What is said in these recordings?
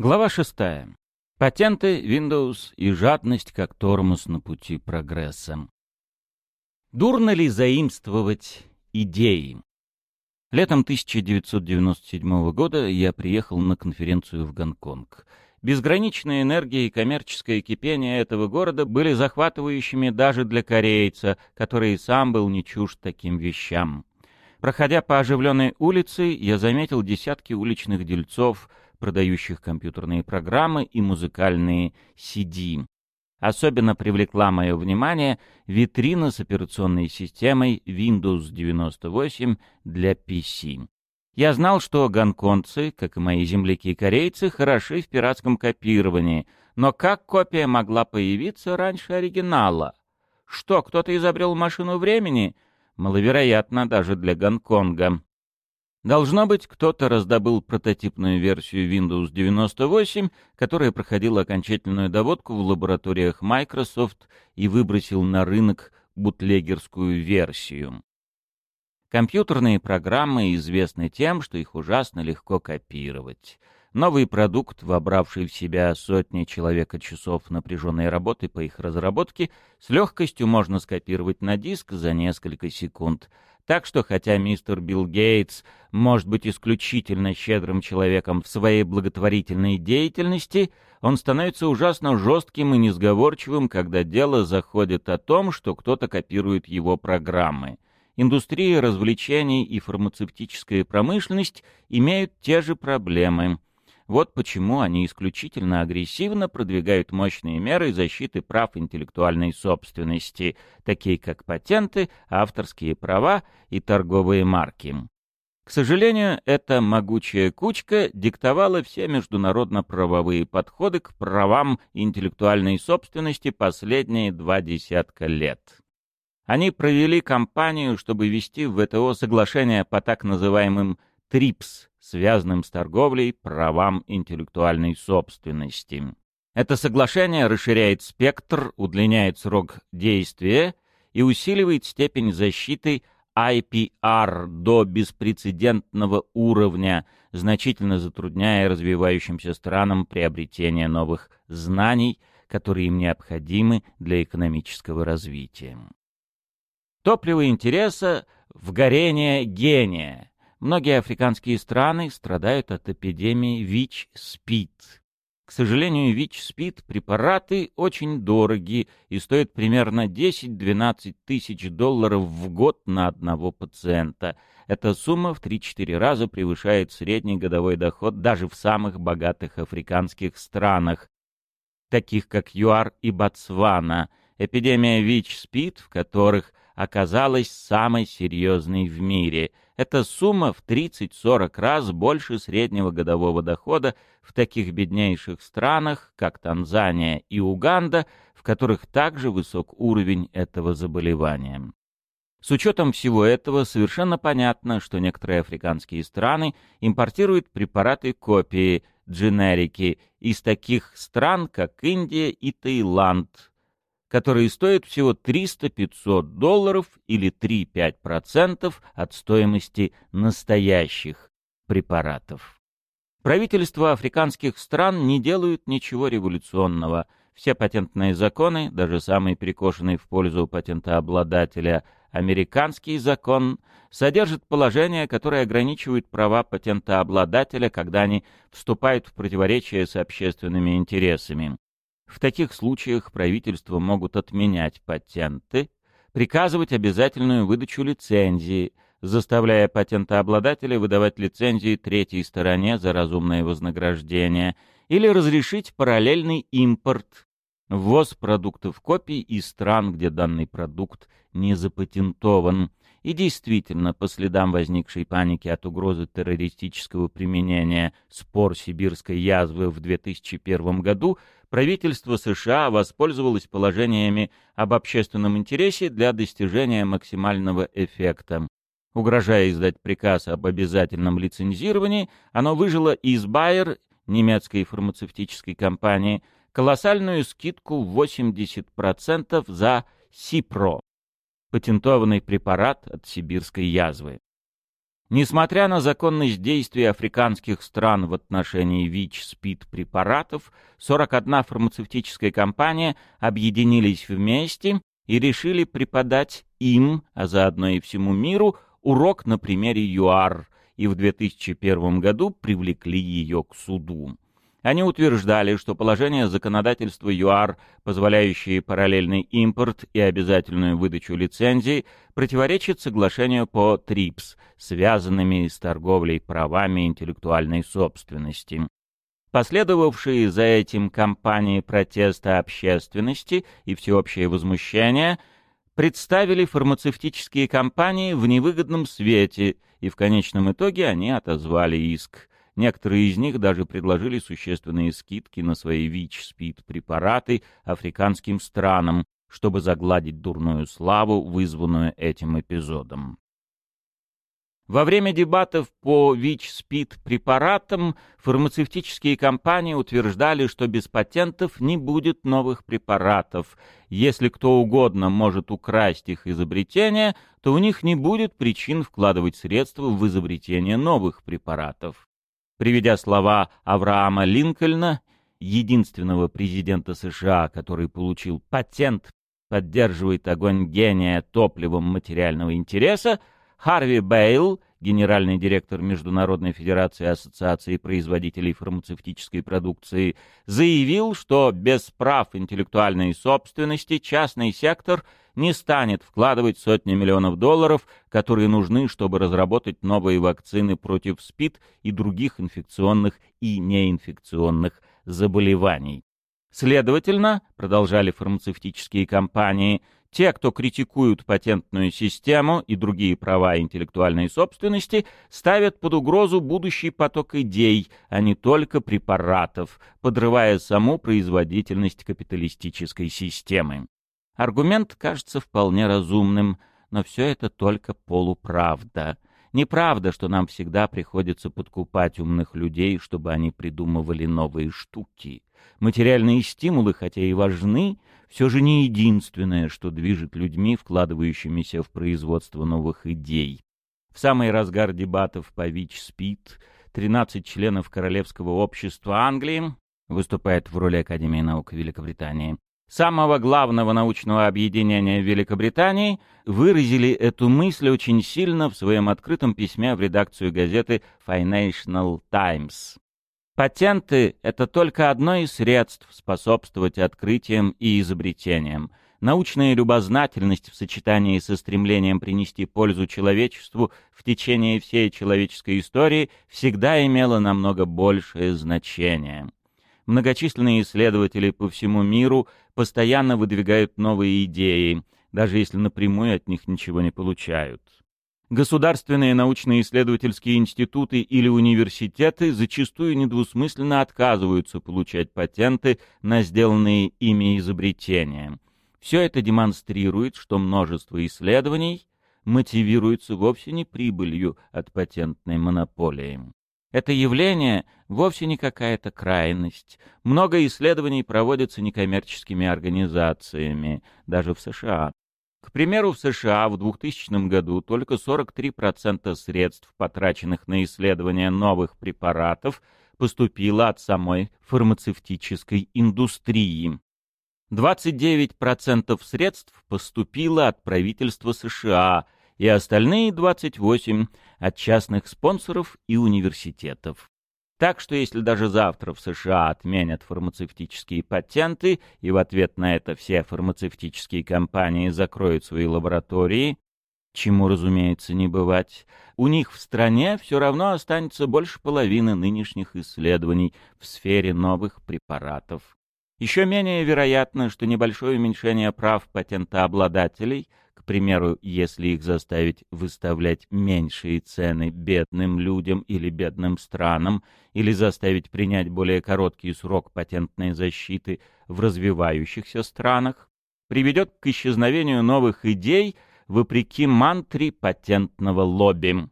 Глава шестая. Патенты, Windows и жадность как тормоз на пути прогресса. Дурно ли заимствовать идеи? Летом 1997 года я приехал на конференцию в Гонконг. Безграничная энергия и коммерческое кипение этого города были захватывающими даже для корейца, который и сам был не чужд таким вещам. Проходя по оживленной улице, я заметил десятки уличных дельцов, продающих компьютерные программы и музыкальные CD. Особенно привлекла мое внимание витрина с операционной системой Windows 98 для PC. Я знал, что гонконгцы, как и мои земляки корейцы, хороши в пиратском копировании, но как копия могла появиться раньше оригинала? Что, кто-то изобрел машину времени? Маловероятно даже для Гонконга. Должно быть, кто-то раздобыл прототипную версию Windows 98, которая проходила окончательную доводку в лабораториях Microsoft и выбросил на рынок бутлегерскую версию. Компьютерные программы известны тем, что их ужасно легко копировать. Новый продукт, вобравший в себя сотни человека часов напряженной работы по их разработке, с легкостью можно скопировать на диск за несколько секунд, так что хотя мистер Билл Гейтс может быть исключительно щедрым человеком в своей благотворительной деятельности, он становится ужасно жестким и несговорчивым, когда дело заходит о том, что кто-то копирует его программы. Индустрия развлечений и фармацевтическая промышленность имеют те же проблемы. Вот почему они исключительно агрессивно продвигают мощные меры защиты прав интеллектуальной собственности, такие как патенты, авторские права и торговые марки. К сожалению, эта могучая кучка диктовала все международно-правовые подходы к правам интеллектуальной собственности последние два десятка лет. Они провели кампанию, чтобы ввести в ВТО соглашение по так называемым ТРИПС связанным с торговлей правам интеллектуальной собственности. Это соглашение расширяет спектр, удлиняет срок действия и усиливает степень защиты IPR до беспрецедентного уровня, значительно затрудняя развивающимся странам приобретение новых знаний, которые им необходимы для экономического развития. Топливо интереса — в горение гения — Многие африканские страны страдают от эпидемии ВИЧ-СПИД. К сожалению, ВИЧ-СПИД препараты очень дороги и стоят примерно 10-12 тысяч долларов в год на одного пациента. Эта сумма в 3-4 раза превышает средний годовой доход даже в самых богатых африканских странах, таких как ЮАР и Ботсвана. Эпидемия ВИЧ-СПИД, в которых оказалась самой серьезной в мире – эта сумма в 30-40 раз больше среднего годового дохода в таких беднейших странах, как Танзания и Уганда, в которых также высок уровень этого заболевания. С учетом всего этого совершенно понятно, что некоторые африканские страны импортируют препараты копии, дженерики, из таких стран, как Индия и Таиланд, которые стоят всего 300-500 долларов или 3-5% от стоимости настоящих препаратов. Правительства африканских стран не делают ничего революционного. Все патентные законы, даже самый перекошенный в пользу патентообладателя американский закон, содержит положения, которые ограничивают права патентообладателя, когда они вступают в противоречие с общественными интересами. В таких случаях правительства могут отменять патенты, приказывать обязательную выдачу лицензии, заставляя патентообладателя выдавать лицензии третьей стороне за разумное вознаграждение, или разрешить параллельный импорт, ввоз продуктов копий из стран, где данный продукт не запатентован. И действительно, по следам возникшей паники от угрозы террористического применения спор сибирской язвы в 2001 году, правительство США воспользовалось положениями об общественном интересе для достижения максимального эффекта. Угрожая издать приказ об обязательном лицензировании, оно выжило из Bayer, немецкой фармацевтической компании, колоссальную скидку в 80% за Сипро, патентованный препарат от сибирской язвы. Несмотря на законность действий африканских стран в отношении ВИЧ-СПИД-препаратов, 41 фармацевтическая компания объединились вместе и решили преподать им, а заодно и всему миру, урок на примере ЮАР, и в 2001 году привлекли ее к суду. Они утверждали, что положение законодательства ЮАР, позволяющие параллельный импорт и обязательную выдачу лицензий, противоречит соглашению по ТРИПС, связанными с торговлей правами интеллектуальной собственности. Последовавшие за этим кампании протеста общественности и всеобщее возмущение представили фармацевтические компании в невыгодном свете, и в конечном итоге они отозвали иск. Некоторые из них даже предложили существенные скидки на свои ВИЧ-СПИД-препараты африканским странам, чтобы загладить дурную славу, вызванную этим эпизодом. Во время дебатов по ВИЧ-СПИД-препаратам фармацевтические компании утверждали, что без патентов не будет новых препаратов. Если кто угодно может украсть их изобретение, то у них не будет причин вкладывать средства в изобретение новых препаратов приведя слова Авраама Линкольна, единственного президента США, который получил патент «Поддерживает огонь гения топливом материального интереса», Харви Бейл, генеральный директор Международной Федерации Ассоциации производителей фармацевтической продукции, заявил, что без прав интеллектуальной собственности частный сектор не станет вкладывать сотни миллионов долларов, которые нужны, чтобы разработать новые вакцины против СПИД и других инфекционных и неинфекционных заболеваний. Следовательно, продолжали фармацевтические компании, те, кто критикуют патентную систему и другие права интеллектуальной собственности, ставят под угрозу будущий поток идей, а не только препаратов, подрывая саму производительность капиталистической системы. Аргумент кажется вполне разумным, но все это только полуправда. Неправда, что нам всегда приходится подкупать умных людей, чтобы они придумывали новые штуки. Материальные стимулы, хотя и важны, все же не единственное, что движет людьми, вкладывающимися в производство новых идей. В самый разгар дебатов по ВИЧ-СПИД 13 членов Королевского общества Англии выступает в роли Академии наук Великобритании, самого главного научного объединения Великобритании, выразили эту мысль очень сильно в своем открытом письме в редакцию газеты Financial Times. Патенты — это только одно из средств способствовать открытиям и изобретениям. Научная любознательность в сочетании со стремлением принести пользу человечеству в течение всей человеческой истории всегда имела намного большее значение. Многочисленные исследователи по всему миру постоянно выдвигают новые идеи, даже если напрямую от них ничего не получают. Государственные научно-исследовательские институты или университеты зачастую недвусмысленно отказываются получать патенты на сделанные ими изобретения. Все это демонстрирует, что множество исследований мотивируется вовсе не прибылью от патентной монополии. Это явление вовсе не какая-то крайность. Много исследований проводятся некоммерческими организациями, даже в США. К примеру, в США в 2000 году только 43% средств, потраченных на исследование новых препаратов, поступило от самой фармацевтической индустрии. 29% средств поступило от правительства США – и остальные 28 от частных спонсоров и университетов. Так что если даже завтра в США отменят фармацевтические патенты, и в ответ на это все фармацевтические компании закроют свои лаборатории, чему, разумеется, не бывать, у них в стране все равно останется больше половины нынешних исследований в сфере новых препаратов. Еще менее вероятно, что небольшое уменьшение прав патентообладателей примеру, если их заставить выставлять меньшие цены бедным людям или бедным странам, или заставить принять более короткий срок патентной защиты в развивающихся странах, приведет к исчезновению новых идей вопреки мантре патентного лобби.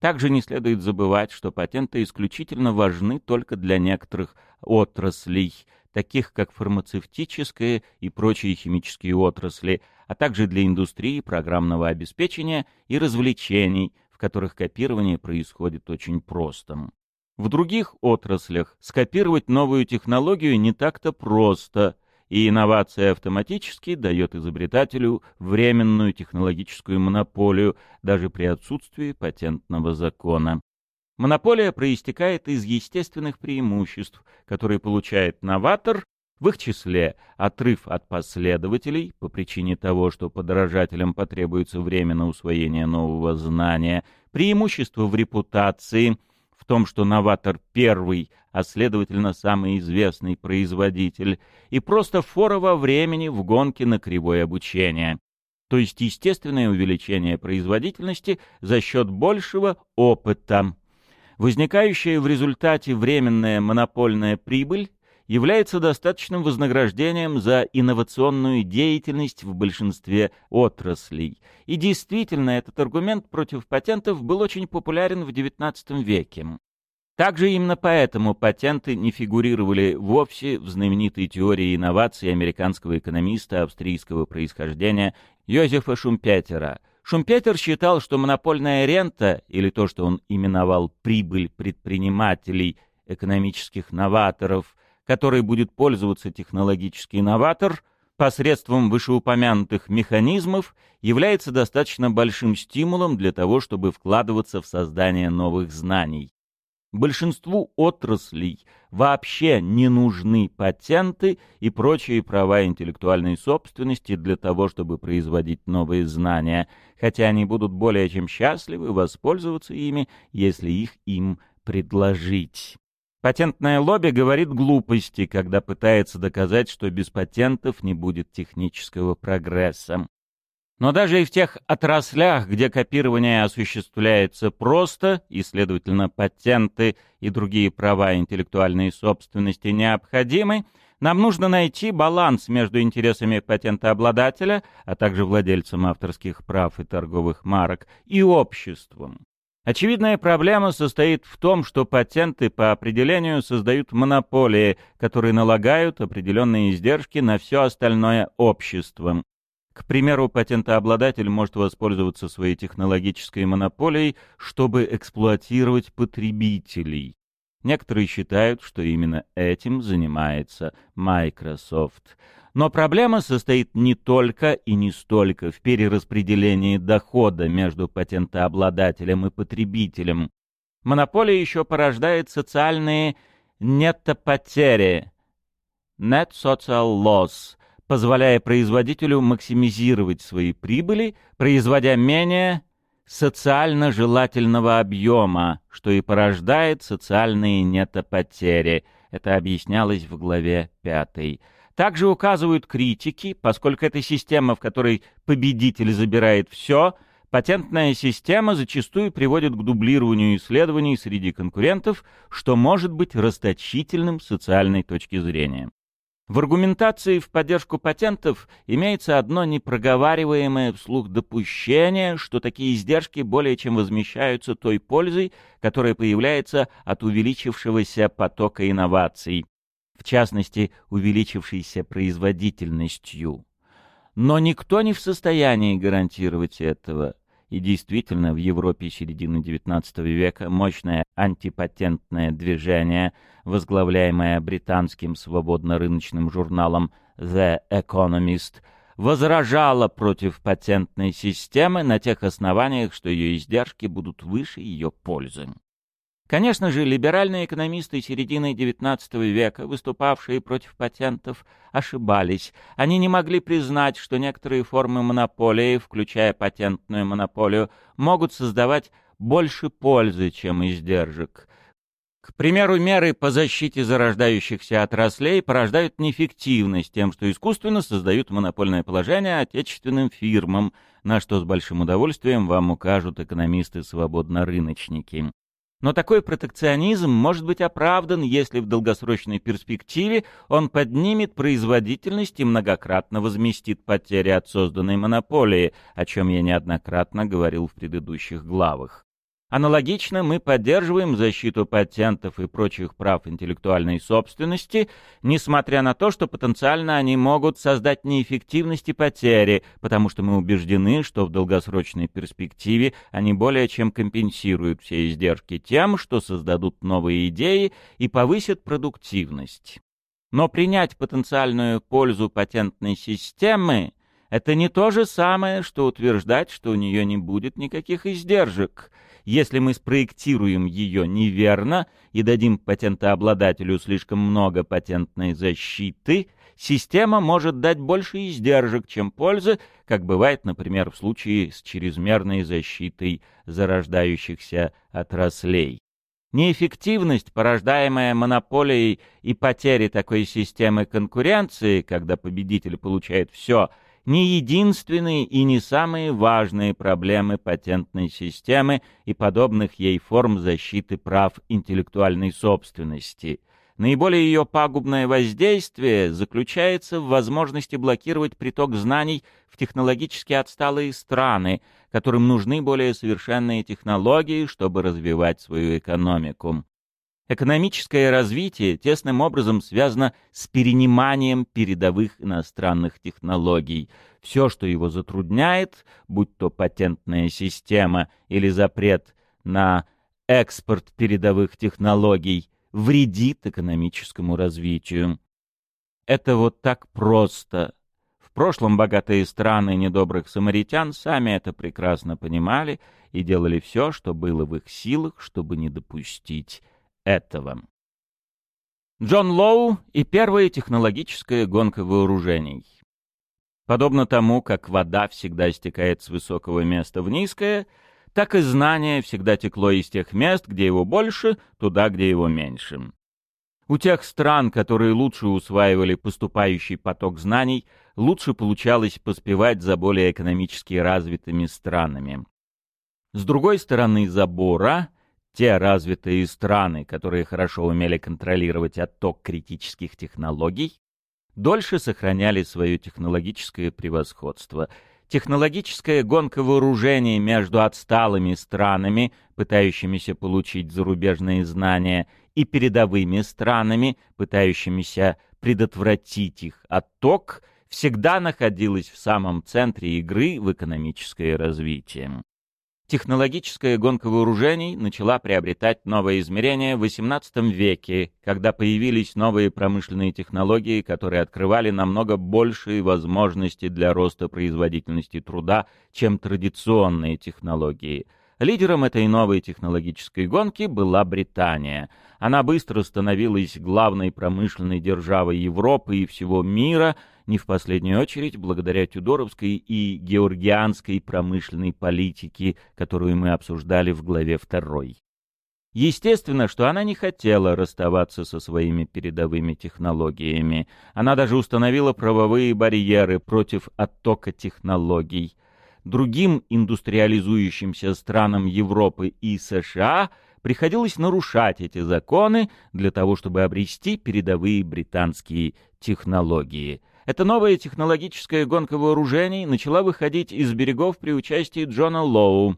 Также не следует забывать, что патенты исключительно важны только для некоторых отраслей, таких как фармацевтическая и прочие химические отрасли, а также для индустрии программного обеспечения и развлечений, в которых копирование происходит очень просто. В других отраслях скопировать новую технологию не так-то просто, и инновация автоматически дает изобретателю временную технологическую монополию даже при отсутствии патентного закона. Монополия проистекает из естественных преимуществ, которые получает новатор, в их числе отрыв от последователей по причине того, что подражателям потребуется время на усвоение нового знания, преимущество в репутации – том, что новатор первый, а следовательно самый известный производитель, и просто фора во времени в гонке на кривое обучение. То есть естественное увеличение производительности за счет большего опыта. Возникающая в результате временная монопольная прибыль является достаточным вознаграждением за инновационную деятельность в большинстве отраслей. И действительно, этот аргумент против патентов был очень популярен в XIX веке. Также именно поэтому патенты не фигурировали вовсе в знаменитой теории инноваций американского экономиста австрийского происхождения Йозефа Шумпетера. Шумпетер считал, что монопольная рента, или то, что он именовал прибыль предпринимателей, экономических новаторов, которой будет пользоваться технологический новатор, посредством вышеупомянутых механизмов является достаточно большим стимулом для того, чтобы вкладываться в создание новых знаний. Большинству отраслей вообще не нужны патенты и прочие права интеллектуальной собственности для того, чтобы производить новые знания, хотя они будут более чем счастливы воспользоваться ими, если их им предложить. Патентное лобби говорит глупости, когда пытается доказать, что без патентов не будет технического прогресса. Но даже и в тех отраслях, где копирование осуществляется просто, и, следовательно, патенты и другие права интеллектуальной собственности необходимы, нам нужно найти баланс между интересами патентообладателя, а также владельцем авторских прав и торговых марок, и обществом. Очевидная проблема состоит в том, что патенты по определению создают монополии, которые налагают определенные издержки на все остальное общество. К примеру, патентообладатель может воспользоваться своей технологической монополией, чтобы эксплуатировать потребителей. Некоторые считают, что именно этим занимается Microsoft. Но проблема состоит не только и не столько в перераспределении дохода между патентообладателем и потребителем. Монополия еще порождает социальные нетопотери, net social loss, позволяя производителю максимизировать свои прибыли, производя менее социально желательного объема, что и порождает социальные нетопотери. Это объяснялось в главе пятой. Также указывают критики, поскольку это система, в которой победитель забирает все, патентная система зачастую приводит к дублированию исследований среди конкурентов, что может быть расточительным с социальной точки зрения. В аргументации в поддержку патентов имеется одно непроговариваемое вслух допущение, что такие издержки более чем возмещаются той пользой, которая появляется от увеличившегося потока инноваций в частности, увеличившейся производительностью. Но никто не в состоянии гарантировать этого. И действительно, в Европе середины XIX века мощное антипатентное движение, возглавляемое британским свободно-рыночным журналом The Economist, возражало против патентной системы на тех основаниях, что ее издержки будут выше ее пользы. Конечно же, либеральные экономисты середины XIX века, выступавшие против патентов, ошибались. Они не могли признать, что некоторые формы монополии, включая патентную монополию, могут создавать больше пользы, чем издержек. К примеру, меры по защите зарождающихся отраслей порождают неэффективность тем, что искусственно создают монопольное положение отечественным фирмам, на что с большим удовольствием вам укажут экономисты-свободно-рыночники. Но такой протекционизм может быть оправдан, если в долгосрочной перспективе он поднимет производительность и многократно возместит потери от созданной монополии, о чем я неоднократно говорил в предыдущих главах. Аналогично мы поддерживаем защиту патентов и прочих прав интеллектуальной собственности, несмотря на то, что потенциально они могут создать неэффективность и потери, потому что мы убеждены, что в долгосрочной перспективе они более чем компенсируют все издержки тем, что создадут новые идеи и повысят продуктивность. Но принять потенциальную пользу патентной системы — это не то же самое, что утверждать, что у нее не будет никаких издержек — если мы спроектируем ее неверно и дадим патентообладателю слишком много патентной защиты, система может дать больше издержек, чем пользы, как бывает, например, в случае с чрезмерной защитой зарождающихся отраслей. Неэффективность, порождаемая монополией и потери такой системы конкуренции, когда победитель получает все – не единственные и не самые важные проблемы патентной системы и подобных ей форм защиты прав интеллектуальной собственности. Наиболее ее пагубное воздействие заключается в возможности блокировать приток знаний в технологически отсталые страны, которым нужны более совершенные технологии, чтобы развивать свою экономику. Экономическое развитие тесным образом связано с перениманием передовых иностранных технологий. Все, что его затрудняет, будь то патентная система или запрет на экспорт передовых технологий, вредит экономическому развитию. Это вот так просто. В прошлом богатые страны недобрых самаритян сами это прекрасно понимали и делали все, что было в их силах, чтобы не допустить этого. Джон Лоу и первая технологическая гонка вооружений. Подобно тому, как вода всегда стекает с высокого места в низкое, так и знание всегда текло из тех мест, где его больше, туда, где его меньше. У тех стран, которые лучше усваивали поступающий поток знаний, лучше получалось поспевать за более экономически развитыми странами. С другой стороны забора те развитые страны, которые хорошо умели контролировать отток критических технологий, дольше сохраняли свое технологическое превосходство. Технологическая гонка вооружений между отсталыми странами, пытающимися получить зарубежные знания, и передовыми странами, пытающимися предотвратить их отток, всегда находилась в самом центре игры в экономическое развитие. Технологическая гонка вооружений начала приобретать новое измерение в XVIII веке, когда появились новые промышленные технологии, которые открывали намного большие возможности для роста производительности труда, чем традиционные технологии. Лидером этой новой технологической гонки была Британия. Она быстро становилась главной промышленной державой Европы и всего мира – не в последнюю очередь благодаря Тюдоровской и георгианской промышленной политике, которую мы обсуждали в главе 2. Естественно, что она не хотела расставаться со своими передовыми технологиями. Она даже установила правовые барьеры против оттока технологий. Другим индустриализующимся странам Европы и США приходилось нарушать эти законы для того, чтобы обрести передовые британские технологии. Эта новая технологическая гонка вооружений начала выходить из берегов при участии Джона Лоу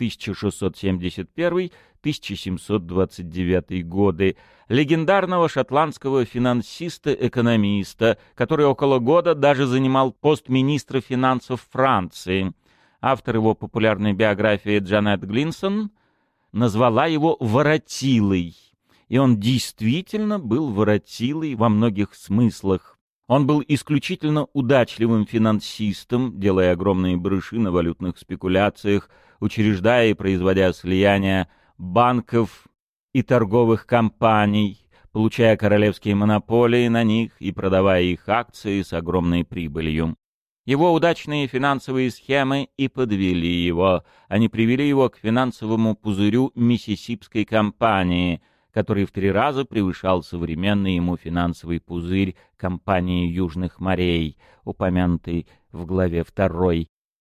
1671-1729 годы, легендарного шотландского финансиста-экономиста, который около года даже занимал пост министра финансов Франции. Автор его популярной биографии Джанет Глинсон назвала его «воротилой». И он действительно был воротилой во многих смыслах. Он был исключительно удачливым финансистом, делая огромные брыши на валютных спекуляциях, учреждая и производя слияния банков и торговых компаний, получая королевские монополии на них и продавая их акции с огромной прибылью. Его удачные финансовые схемы и подвели его. Они привели его к финансовому пузырю Миссисипской компании — который в три раза превышал современный ему финансовый пузырь компании Южных морей, упомянутый в главе 2,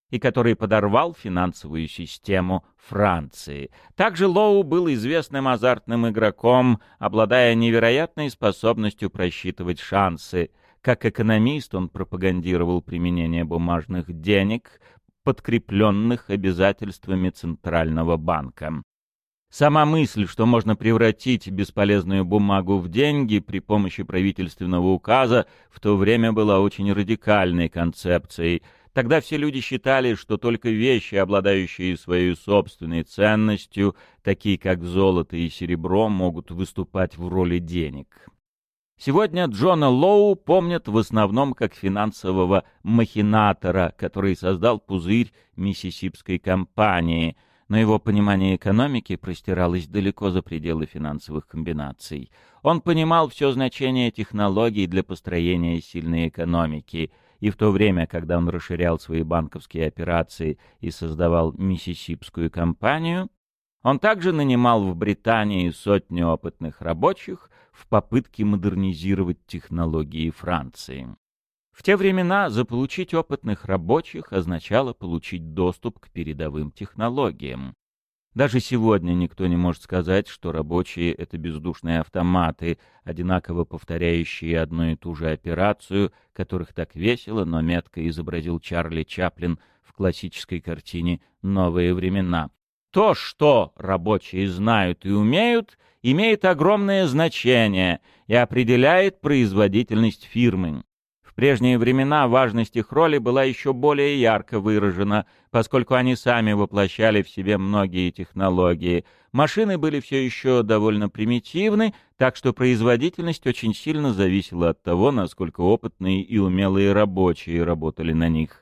и который подорвал финансовую систему Франции. Также Лоу был известным азартным игроком, обладая невероятной способностью просчитывать шансы. Как экономист он пропагандировал применение бумажных денег, подкрепленных обязательствами Центрального банка. Сама мысль, что можно превратить бесполезную бумагу в деньги при помощи правительственного указа, в то время была очень радикальной концепцией. Тогда все люди считали, что только вещи, обладающие своей собственной ценностью, такие как золото и серебро, могут выступать в роли денег. Сегодня Джона Лоу помнят в основном как финансового махинатора, который создал пузырь Миссисипской компании – но его понимание экономики простиралось далеко за пределы финансовых комбинаций. Он понимал все значение технологий для построения сильной экономики, и в то время, когда он расширял свои банковские операции и создавал Миссисипскую компанию, он также нанимал в Британии сотни опытных рабочих в попытке модернизировать технологии Франции. В те времена заполучить опытных рабочих означало получить доступ к передовым технологиям. Даже сегодня никто не может сказать, что рабочие — это бездушные автоматы, одинаково повторяющие одну и ту же операцию, которых так весело, но метко изобразил Чарли Чаплин в классической картине «Новые времена». То, что рабочие знают и умеют, имеет огромное значение и определяет производительность фирмы. В прежние времена важность их роли была еще более ярко выражена, поскольку они сами воплощали в себе многие технологии. Машины были все еще довольно примитивны, так что производительность очень сильно зависела от того, насколько опытные и умелые рабочие работали на них.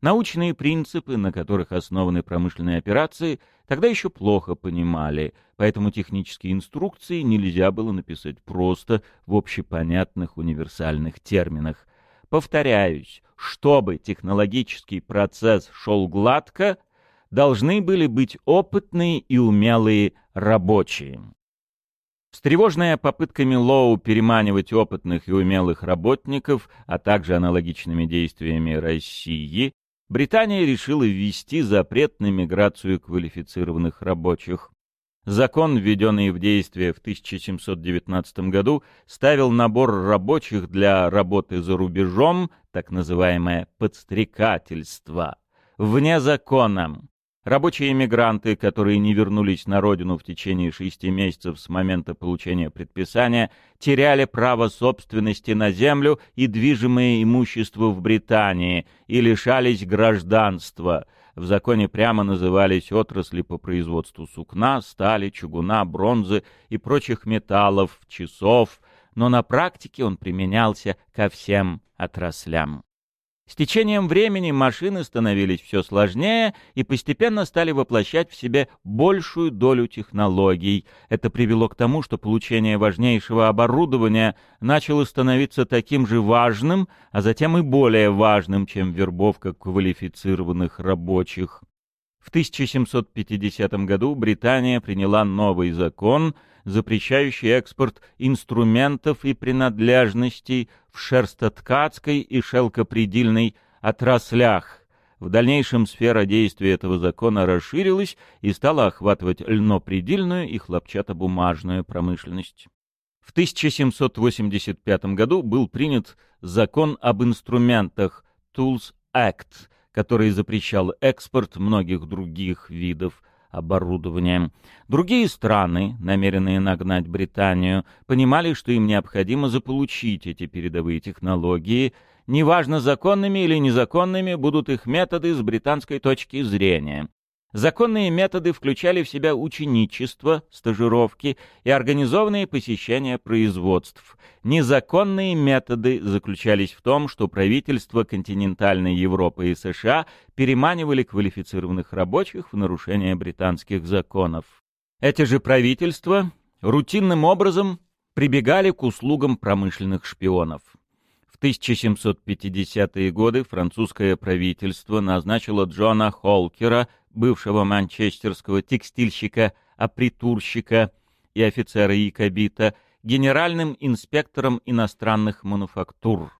Научные принципы, на которых основаны промышленные операции, тогда еще плохо понимали, поэтому технические инструкции нельзя было написать просто в общепонятных универсальных терминах. Повторяюсь, чтобы технологический процесс шел гладко, должны были быть опытные и умелые рабочие. Встревоженная попытками Лоу переманивать опытных и умелых работников, а также аналогичными действиями России, Британия решила ввести запрет на миграцию квалифицированных рабочих. Закон, введенный в действие в 1719 году, ставил набор рабочих для работы за рубежом, так называемое подстрекательство, вне закона. Рабочие эмигранты, которые не вернулись на родину в течение шести месяцев с момента получения предписания, теряли право собственности на землю и движимое имущество в Британии и лишались гражданства. В законе прямо назывались отрасли по производству сукна, стали, чугуна, бронзы и прочих металлов, часов, но на практике он применялся ко всем отраслям. С течением времени машины становились все сложнее и постепенно стали воплощать в себе большую долю технологий. Это привело к тому, что получение важнейшего оборудования начало становиться таким же важным, а затем и более важным, чем вербовка квалифицированных рабочих. В 1750 году Британия приняла новый закон, запрещающий экспорт инструментов и принадлежностей в шерстоткацкой и шелкопредельной отраслях. В дальнейшем сфера действия этого закона расширилась и стала охватывать льнопредельную и хлопчатобумажную промышленность. В 1785 году был принят закон об инструментах Tools Act, который запрещал экспорт многих других видов оборудованием. Другие страны, намеренные нагнать Британию, понимали, что им необходимо заполучить эти передовые технологии. Неважно, законными или незаконными будут их методы с британской точки зрения. Законные методы включали в себя ученичество, стажировки и организованные посещения производств. Незаконные методы заключались в том, что правительства континентальной Европы и США переманивали квалифицированных рабочих в нарушение британских законов. Эти же правительства рутинным образом прибегали к услугам промышленных шпионов. В 1750-е годы французское правительство назначило Джона Холкера бывшего манчестерского текстильщика, апритурщика и офицера Якобита, генеральным инспектором иностранных мануфактур.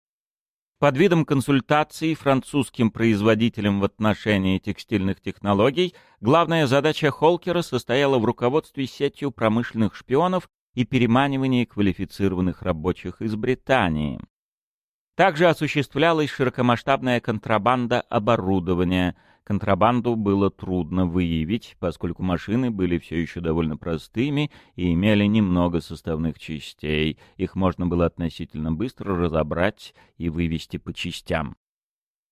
Под видом консультаций французским производителям в отношении текстильных технологий главная задача Холкера состояла в руководстве сетью промышленных шпионов и переманивании квалифицированных рабочих из Британии. Также осуществлялась широкомасштабная контрабанда оборудования – Контрабанду было трудно выявить, поскольку машины были все еще довольно простыми и имели немного составных частей. Их можно было относительно быстро разобрать и вывести по частям.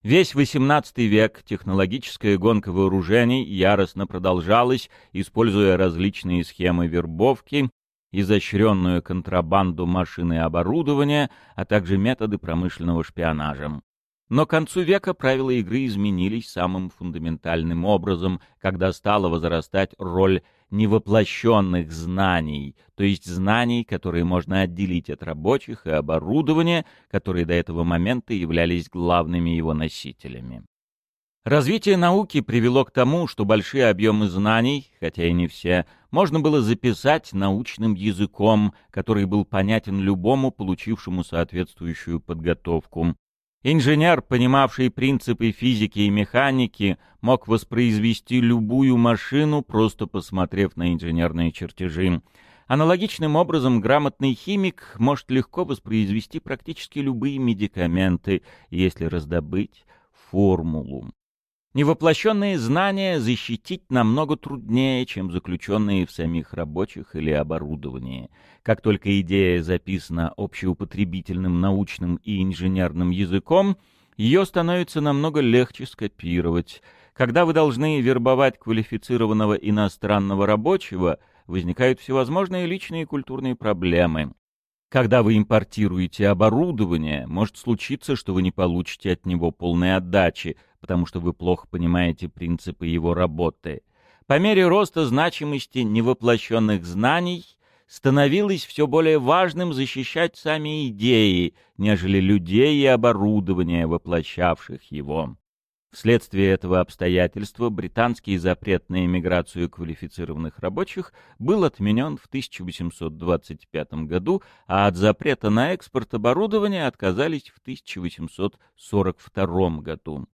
Весь XVIII век технологическая гонка вооружений яростно продолжалась, используя различные схемы вербовки, изощренную контрабанду машин и оборудования, а также методы промышленного шпионажа. Но к концу века правила игры изменились самым фундаментальным образом, когда стала возрастать роль невоплощенных знаний, то есть знаний, которые можно отделить от рабочих и оборудования, которые до этого момента являлись главными его носителями. Развитие науки привело к тому, что большие объемы знаний, хотя и не все, можно было записать научным языком, который был понятен любому, получившему соответствующую подготовку. Инженер, понимавший принципы физики и механики, мог воспроизвести любую машину, просто посмотрев на инженерные чертежи. Аналогичным образом грамотный химик может легко воспроизвести практически любые медикаменты, если раздобыть формулу. Невоплощенные знания защитить намного труднее, чем заключенные в самих рабочих или оборудовании. Как только идея записана общеупотребительным научным и инженерным языком, ее становится намного легче скопировать. Когда вы должны вербовать квалифицированного иностранного рабочего, возникают всевозможные личные и культурные проблемы. Когда вы импортируете оборудование, может случиться, что вы не получите от него полной отдачи, потому что вы плохо понимаете принципы его работы. По мере роста значимости невоплощенных знаний становилось все более важным защищать сами идеи, нежели людей и оборудование, воплощавших его. Вследствие этого обстоятельства британский запрет на эмиграцию квалифицированных рабочих был отменен в 1825 году, а от запрета на экспорт оборудования отказались в 1842 году.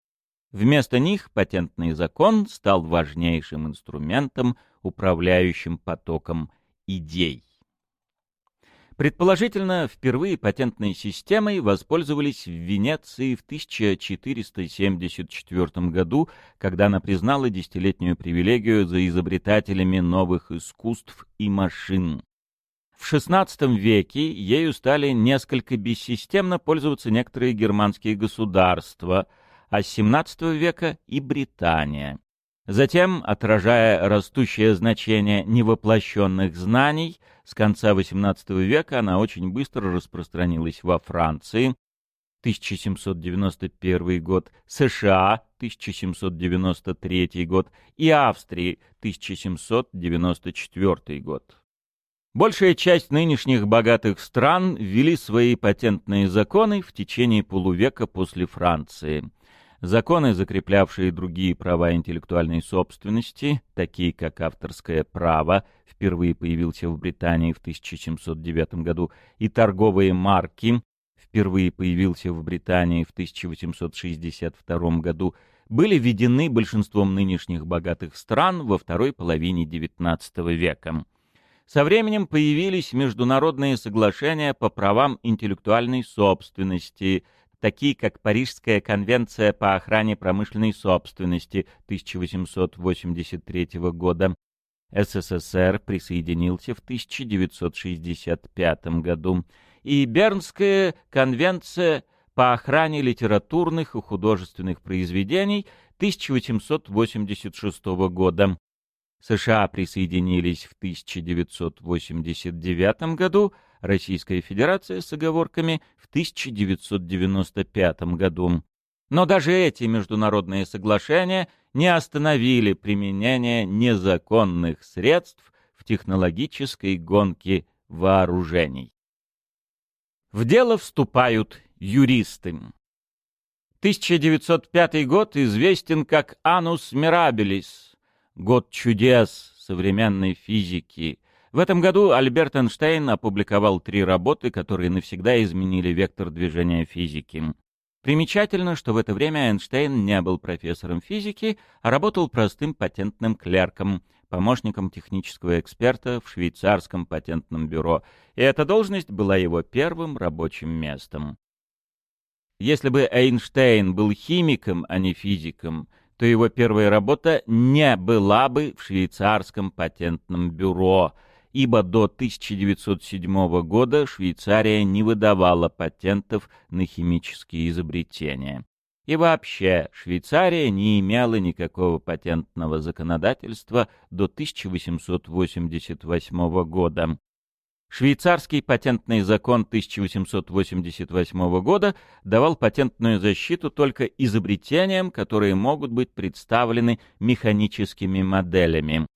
Вместо них патентный закон стал важнейшим инструментом, управляющим потоком идей. Предположительно, впервые патентной системой воспользовались в Венеции в 1474 году, когда она признала десятилетнюю привилегию за изобретателями новых искусств и машин. В XVI веке ею стали несколько бессистемно пользоваться некоторые германские государства – а с XVII века и Британия. Затем, отражая растущее значение невоплощенных знаний, с конца XVIII века она очень быстро распространилась во Франции, 1791 год, США, 1793 год и Австрии, 1794 год. Большая часть нынешних богатых стран ввели свои патентные законы в течение полувека после Франции – Законы, закреплявшие другие права интеллектуальной собственности, такие как авторское право, впервые появился в Британии в 1709 году, и торговые марки, впервые появился в Британии в 1862 году, были введены большинством нынешних богатых стран во второй половине XIX века. Со временем появились международные соглашения по правам интеллектуальной собственности – такие как Парижская конвенция по охране промышленной собственности 1883 года. СССР присоединился в 1965 году, и Бернская конвенция по охране литературных и художественных произведений 1886 года. США присоединились в 1989 году, Российская Федерация с оговорками в 1995 году. Но даже эти международные соглашения не остановили применение незаконных средств в технологической гонке вооружений. В дело вступают юристы. 1905 год известен как «Анус Мирабелис» — год чудес современной физики, в этом году Альберт Эйнштейн опубликовал три работы, которые навсегда изменили вектор движения физики. Примечательно, что в это время Эйнштейн не был профессором физики, а работал простым патентным клерком, помощником технического эксперта в швейцарском патентном бюро, и эта должность была его первым рабочим местом. Если бы Эйнштейн был химиком, а не физиком, то его первая работа не была бы в швейцарском патентном бюро, ибо до 1907 года Швейцария не выдавала патентов на химические изобретения. И вообще, Швейцария не имела никакого патентного законодательства до 1888 года. Швейцарский патентный закон 1888 года давал патентную защиту только изобретениям, которые могут быть представлены механическими моделями.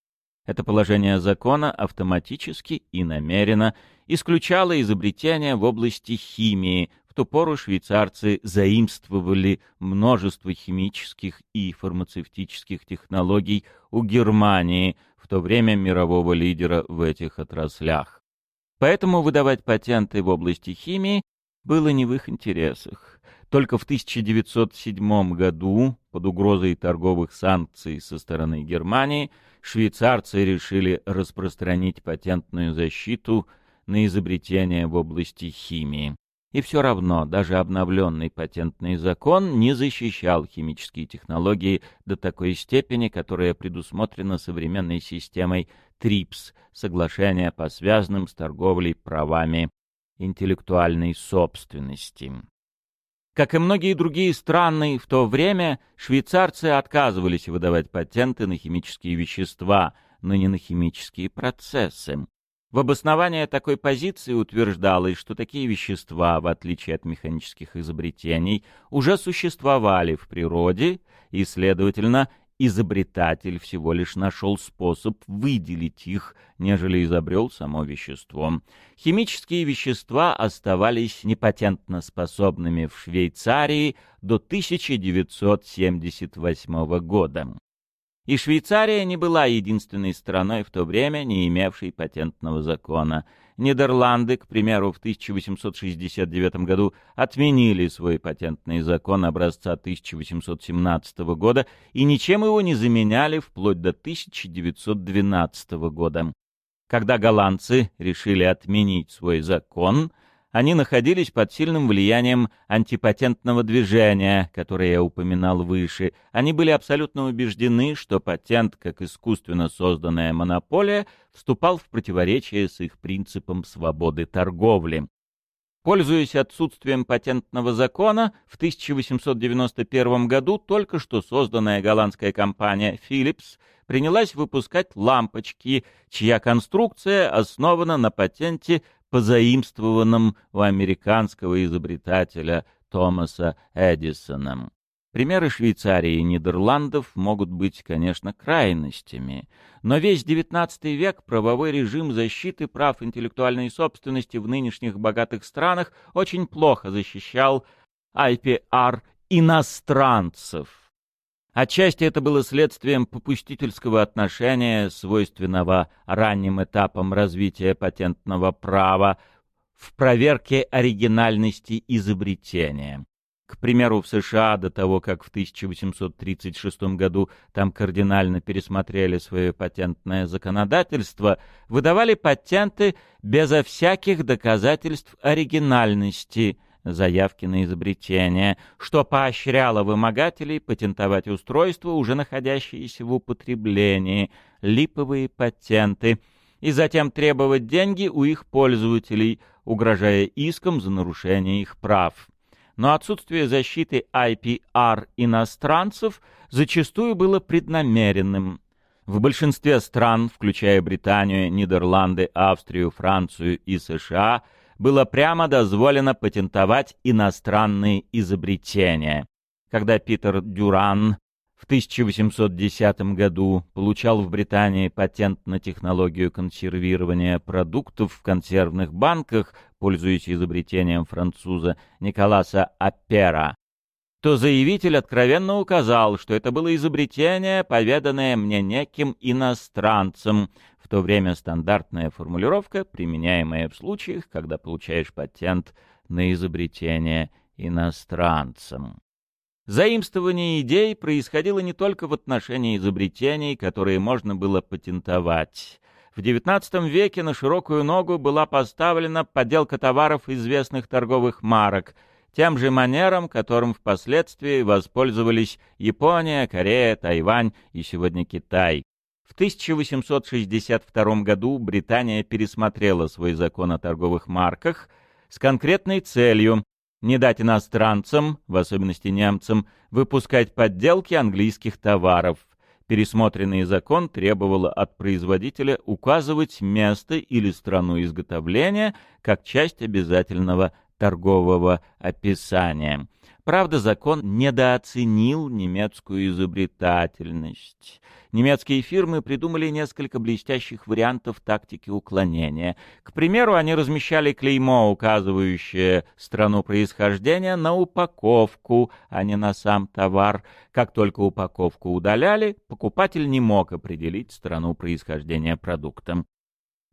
Это положение закона автоматически и намеренно исключало изобретения в области химии. В ту пору швейцарцы заимствовали множество химических и фармацевтических технологий у Германии, в то время мирового лидера в этих отраслях. Поэтому выдавать патенты в области химии было не в их интересах. Только в 1907 году, под угрозой торговых санкций со стороны Германии, швейцарцы решили распространить патентную защиту на изобретения в области химии. И все равно даже обновленный патентный закон не защищал химические технологии до такой степени, которая предусмотрена современной системой ТРИПС – соглашение по связанным с торговлей правами интеллектуальной собственности. Как и многие другие страны в то время, швейцарцы отказывались выдавать патенты на химические вещества, но не на химические процессы. В обоснование такой позиции утверждалось, что такие вещества, в отличие от механических изобретений, уже существовали в природе и, следовательно, изобретатель всего лишь нашел способ выделить их, нежели изобрел само вещество. Химические вещества оставались непатентно способными в Швейцарии до 1978 года. И Швейцария не была единственной страной в то время, не имевшей патентного закона. Нидерланды, к примеру, в 1869 году отменили свой патентный закон образца 1817 года и ничем его не заменяли вплоть до 1912 года. Когда голландцы решили отменить свой закон – они находились под сильным влиянием антипатентного движения, которое я упоминал выше. Они были абсолютно убеждены, что патент, как искусственно созданная монополия, вступал в противоречие с их принципом свободы торговли. Пользуясь отсутствием патентного закона, в 1891 году только что созданная голландская компания Philips принялась выпускать лампочки, чья конструкция основана на патенте позаимствованном у американского изобретателя Томаса Эдисона. Примеры Швейцарии и Нидерландов могут быть, конечно, крайностями, но весь XIX век правовой режим защиты прав интеллектуальной собственности в нынешних богатых странах очень плохо защищал IPR иностранцев. Отчасти это было следствием попустительского отношения, свойственного ранним этапам развития патентного права, в проверке оригинальности изобретения. К примеру, в США до того, как в 1836 году там кардинально пересмотрели свое патентное законодательство, выдавали патенты безо всяких доказательств оригинальности – заявки на изобретение, что поощряло вымогателей патентовать устройства, уже находящиеся в употреблении, липовые патенты, и затем требовать деньги у их пользователей, угрожая иском за нарушение их прав. Но отсутствие защиты IPR иностранцев зачастую было преднамеренным. В большинстве стран, включая Британию, Нидерланды, Австрию, Францию и США, было прямо дозволено патентовать иностранные изобретения. Когда Питер Дюран в 1810 году получал в Британии патент на технологию консервирования продуктов в консервных банках, пользуясь изобретением француза Николаса Аппера, то заявитель откровенно указал, что это было изобретение, поведанное мне неким иностранцем, в то время стандартная формулировка, применяемая в случаях, когда получаешь патент на изобретение иностранцем. Заимствование идей происходило не только в отношении изобретений, которые можно было патентовать. В XIX веке на широкую ногу была поставлена подделка товаров известных торговых марок – тем же манерам, которым впоследствии воспользовались Япония, Корея, Тайвань и сегодня Китай. В 1862 году Британия пересмотрела свой закон о торговых марках с конкретной целью не дать иностранцам, в особенности немцам, выпускать подделки английских товаров. Пересмотренный закон требовал от производителя указывать место или страну изготовления как часть обязательного торгового описания. Правда, закон недооценил немецкую изобретательность. Немецкие фирмы придумали несколько блестящих вариантов тактики уклонения. К примеру, они размещали клеймо, указывающее страну происхождения, на упаковку, а не на сам товар. Как только упаковку удаляли, покупатель не мог определить страну происхождения продукта.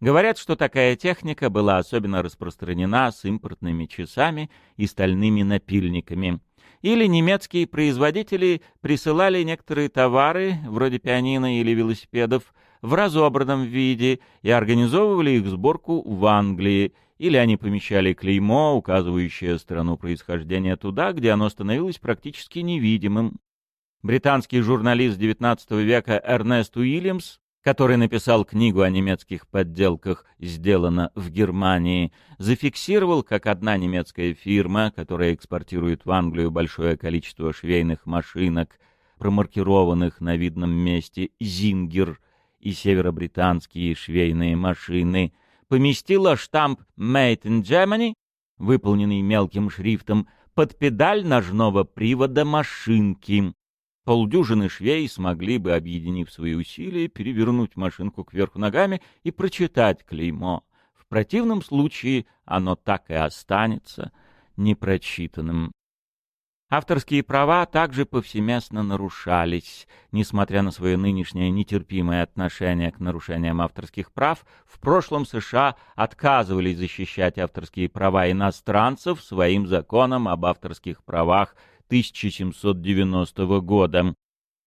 Говорят, что такая техника была особенно распространена с импортными часами и стальными напильниками. Или немецкие производители присылали некоторые товары, вроде пианино или велосипедов, в разобранном виде и организовывали их сборку в Англии, или они помещали клеймо, указывающее страну происхождения туда, где оно становилось практически невидимым. Британский журналист XIX века Эрнест Уильямс который написал книгу о немецких подделках «Сделано в Германии», зафиксировал, как одна немецкая фирма, которая экспортирует в Англию большое количество швейных машинок, промаркированных на видном месте «Зингер» и северобританские швейные машины, поместила штамп «Made in Germany», выполненный мелким шрифтом, под педаль ножного привода машинки. Полдюжины швей смогли бы, объединив свои усилия, перевернуть машинку кверху ногами и прочитать клеймо. В противном случае оно так и останется непрочитанным. Авторские права также повсеместно нарушались. Несмотря на свое нынешнее нетерпимое отношение к нарушениям авторских прав, в прошлом США отказывались защищать авторские права иностранцев своим законом об авторских правах 1790 года.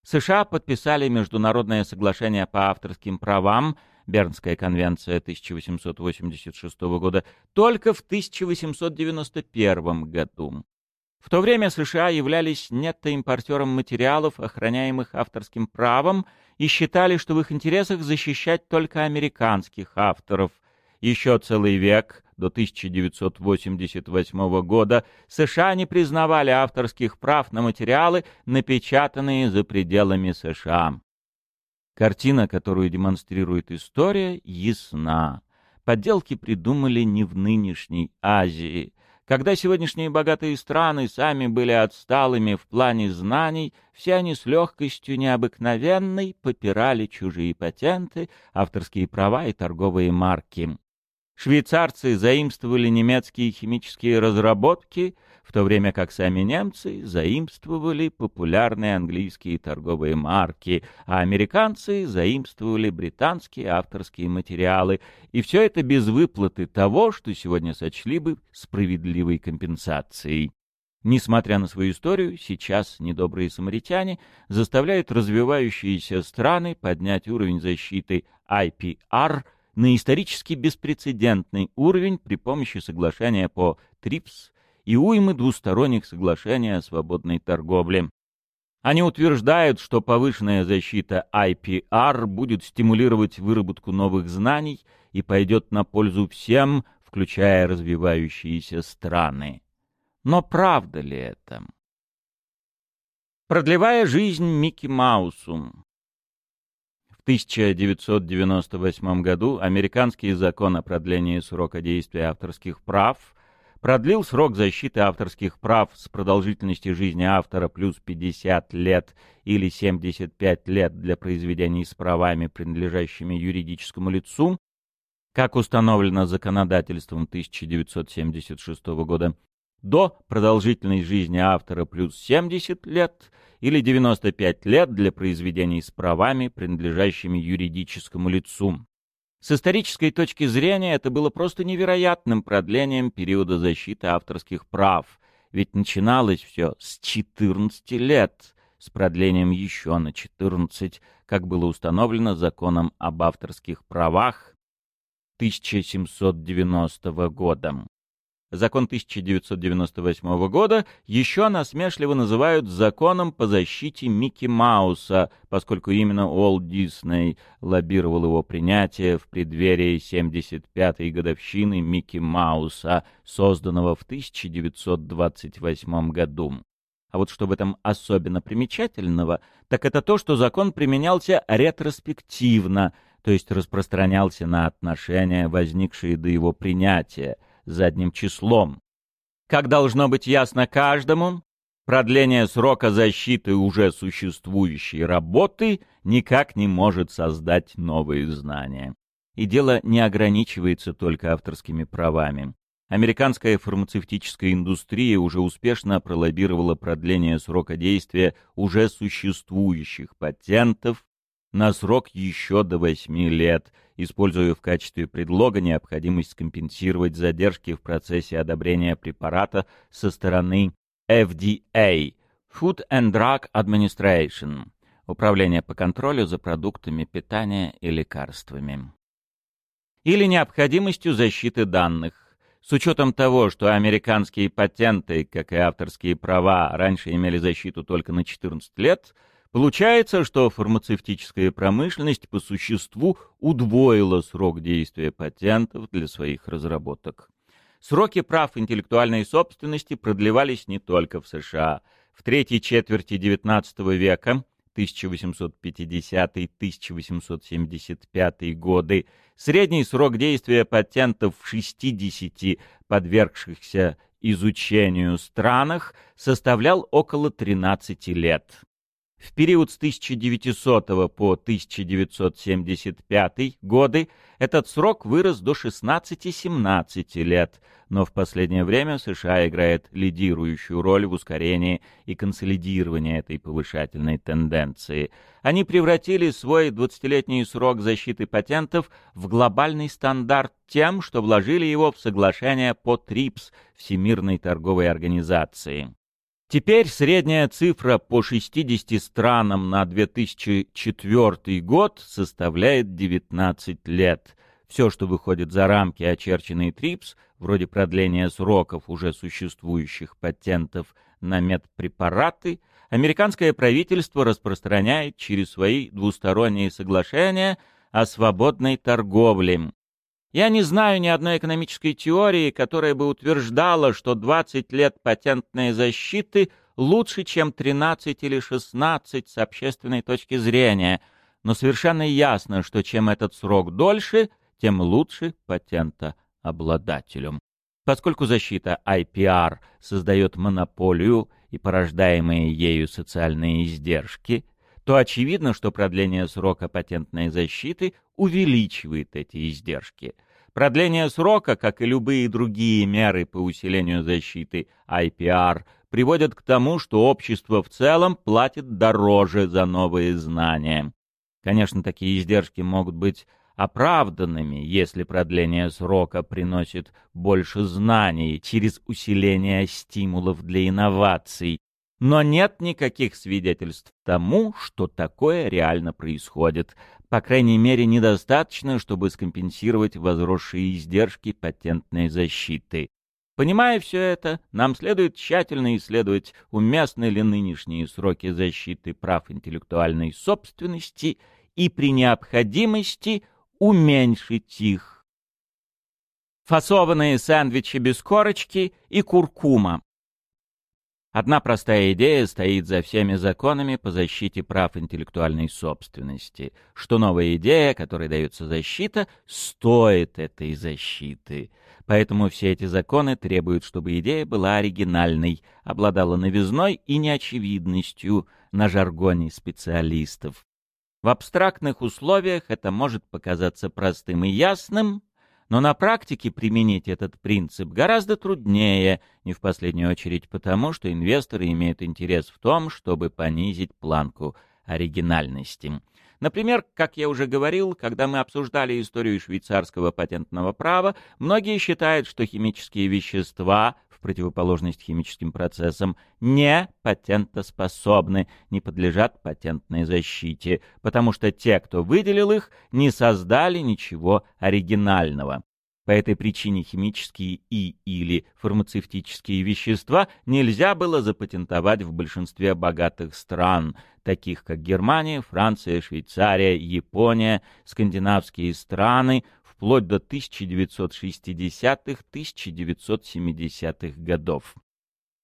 США подписали Международное соглашение по авторским правам Бернская конвенция 1886 года только в 1891 году. В то время США являлись нетто-импортером материалов, охраняемых авторским правом, и считали, что в их интересах защищать только американских авторов. Еще целый век до 1988 года США не признавали авторских прав на материалы, напечатанные за пределами США. Картина, которую демонстрирует история, ясна. Подделки придумали не в нынешней Азии. Когда сегодняшние богатые страны сами были отсталыми в плане знаний, все они с легкостью необыкновенной попирали чужие патенты, авторские права и торговые марки. Швейцарцы заимствовали немецкие химические разработки, в то время как сами немцы заимствовали популярные английские торговые марки, а американцы заимствовали британские авторские материалы, и все это без выплаты того, что сегодня сочли бы справедливой компенсацией. Несмотря на свою историю, сейчас недобрые самаритяне заставляют развивающиеся страны поднять уровень защиты IPR – на исторически беспрецедентный уровень при помощи соглашения по ТРИПС и уймы двусторонних соглашений о свободной торговле. Они утверждают, что повышенная защита IPR будет стимулировать выработку новых знаний и пойдет на пользу всем, включая развивающиеся страны. Но правда ли это? Продлевая жизнь Микки Маусу, 1998 году американский закон о продлении срока действия авторских прав продлил срок защиты авторских прав с продолжительности жизни автора плюс 50 лет или 75 лет для произведений с правами, принадлежащими юридическому лицу, как установлено законодательством 1976 года, до продолжительной жизни автора плюс 70 лет – или 95 лет для произведений с правами, принадлежащими юридическому лицу. С исторической точки зрения это было просто невероятным продлением периода защиты авторских прав, ведь начиналось все с 14 лет, с продлением еще на 14, как было установлено законом об авторских правах 1790 года. Закон 1998 года, еще насмешливо называют законом по защите Микки Мауса, поскольку именно Уолт Дисней лоббировал его принятие в преддверии 75-й годовщины Микки Мауса, созданного в 1928 году. А вот что в этом особенно примечательного, так это то, что закон применялся ретроспективно, то есть распространялся на отношения, возникшие до его принятия, задним числом. Как должно быть ясно каждому, продление срока защиты уже существующей работы никак не может создать новые знания. И дело не ограничивается только авторскими правами. Американская фармацевтическая индустрия уже успешно пролоббировала продление срока действия уже существующих патентов на срок еще до 8 лет, используя в качестве предлога необходимость скомпенсировать задержки в процессе одобрения препарата со стороны FDA – Food and Drug Administration – Управление по контролю за продуктами питания и лекарствами. Или необходимостью защиты данных. С учетом того, что американские патенты, как и авторские права, раньше имели защиту только на 14 лет – Получается, что фармацевтическая промышленность по существу удвоила срок действия патентов для своих разработок. Сроки прав интеллектуальной собственности продлевались не только в США. В третьей четверти XIX века 1850-1875 годы, средний срок действия патентов в 60 подвергшихся изучению странах составлял около 13 лет. В период с 1900 по 1975 годы этот срок вырос до 16-17 лет, но в последнее время США играет лидирующую роль в ускорении и консолидировании этой повышательной тенденции. Они превратили свой 20-летний срок защиты патентов в глобальный стандарт тем, что вложили его в соглашение по ТРИПС Всемирной торговой организации. Теперь средняя цифра по 60 странам на 2004 год составляет 19 лет. Все, что выходит за рамки, очерченные ТРИПС, вроде продления сроков уже существующих патентов на медпрепараты, американское правительство распространяет через свои двусторонние соглашения о свободной торговле, я не знаю ни одной экономической теории, которая бы утверждала, что 20 лет патентной защиты лучше, чем 13 или 16 с общественной точки зрения, но совершенно ясно, что чем этот срок дольше, тем лучше патентообладателю. Поскольку защита IPR создает монополию и порождаемые ею социальные издержки, то очевидно, что продление срока патентной защиты увеличивает эти издержки – Продление срока, как и любые другие меры по усилению защиты IPR, приводят к тому, что общество в целом платит дороже за новые знания. Конечно, такие издержки могут быть оправданными, если продление срока приносит больше знаний через усиление стимулов для инноваций, но нет никаких свидетельств тому, что такое реально происходит по крайней мере, недостаточно, чтобы скомпенсировать возросшие издержки патентной защиты. Понимая все это, нам следует тщательно исследовать, уместны ли нынешние сроки защиты прав интеллектуальной собственности и при необходимости уменьшить их. Фасованные сэндвичи без корочки и куркума. Одна простая идея стоит за всеми законами по защите прав интеллектуальной собственности, что новая идея, которой дается защита, стоит этой защиты. Поэтому все эти законы требуют, чтобы идея была оригинальной, обладала новизной и неочевидностью на жаргоне специалистов. В абстрактных условиях это может показаться простым и ясным, но на практике применить этот принцип гораздо труднее, не в последнюю очередь потому, что инвесторы имеют интерес в том, чтобы понизить планку оригинальности. Например, как я уже говорил, когда мы обсуждали историю швейцарского патентного права, многие считают, что химические вещества, противоположность химическим процессам, не патентоспособны, не подлежат патентной защите, потому что те, кто выделил их, не создали ничего оригинального. По этой причине химические и или фармацевтические вещества нельзя было запатентовать в большинстве богатых стран, таких как Германия, Франция, Швейцария, Япония, скандинавские страны, вплоть до 1960-1970-х годов.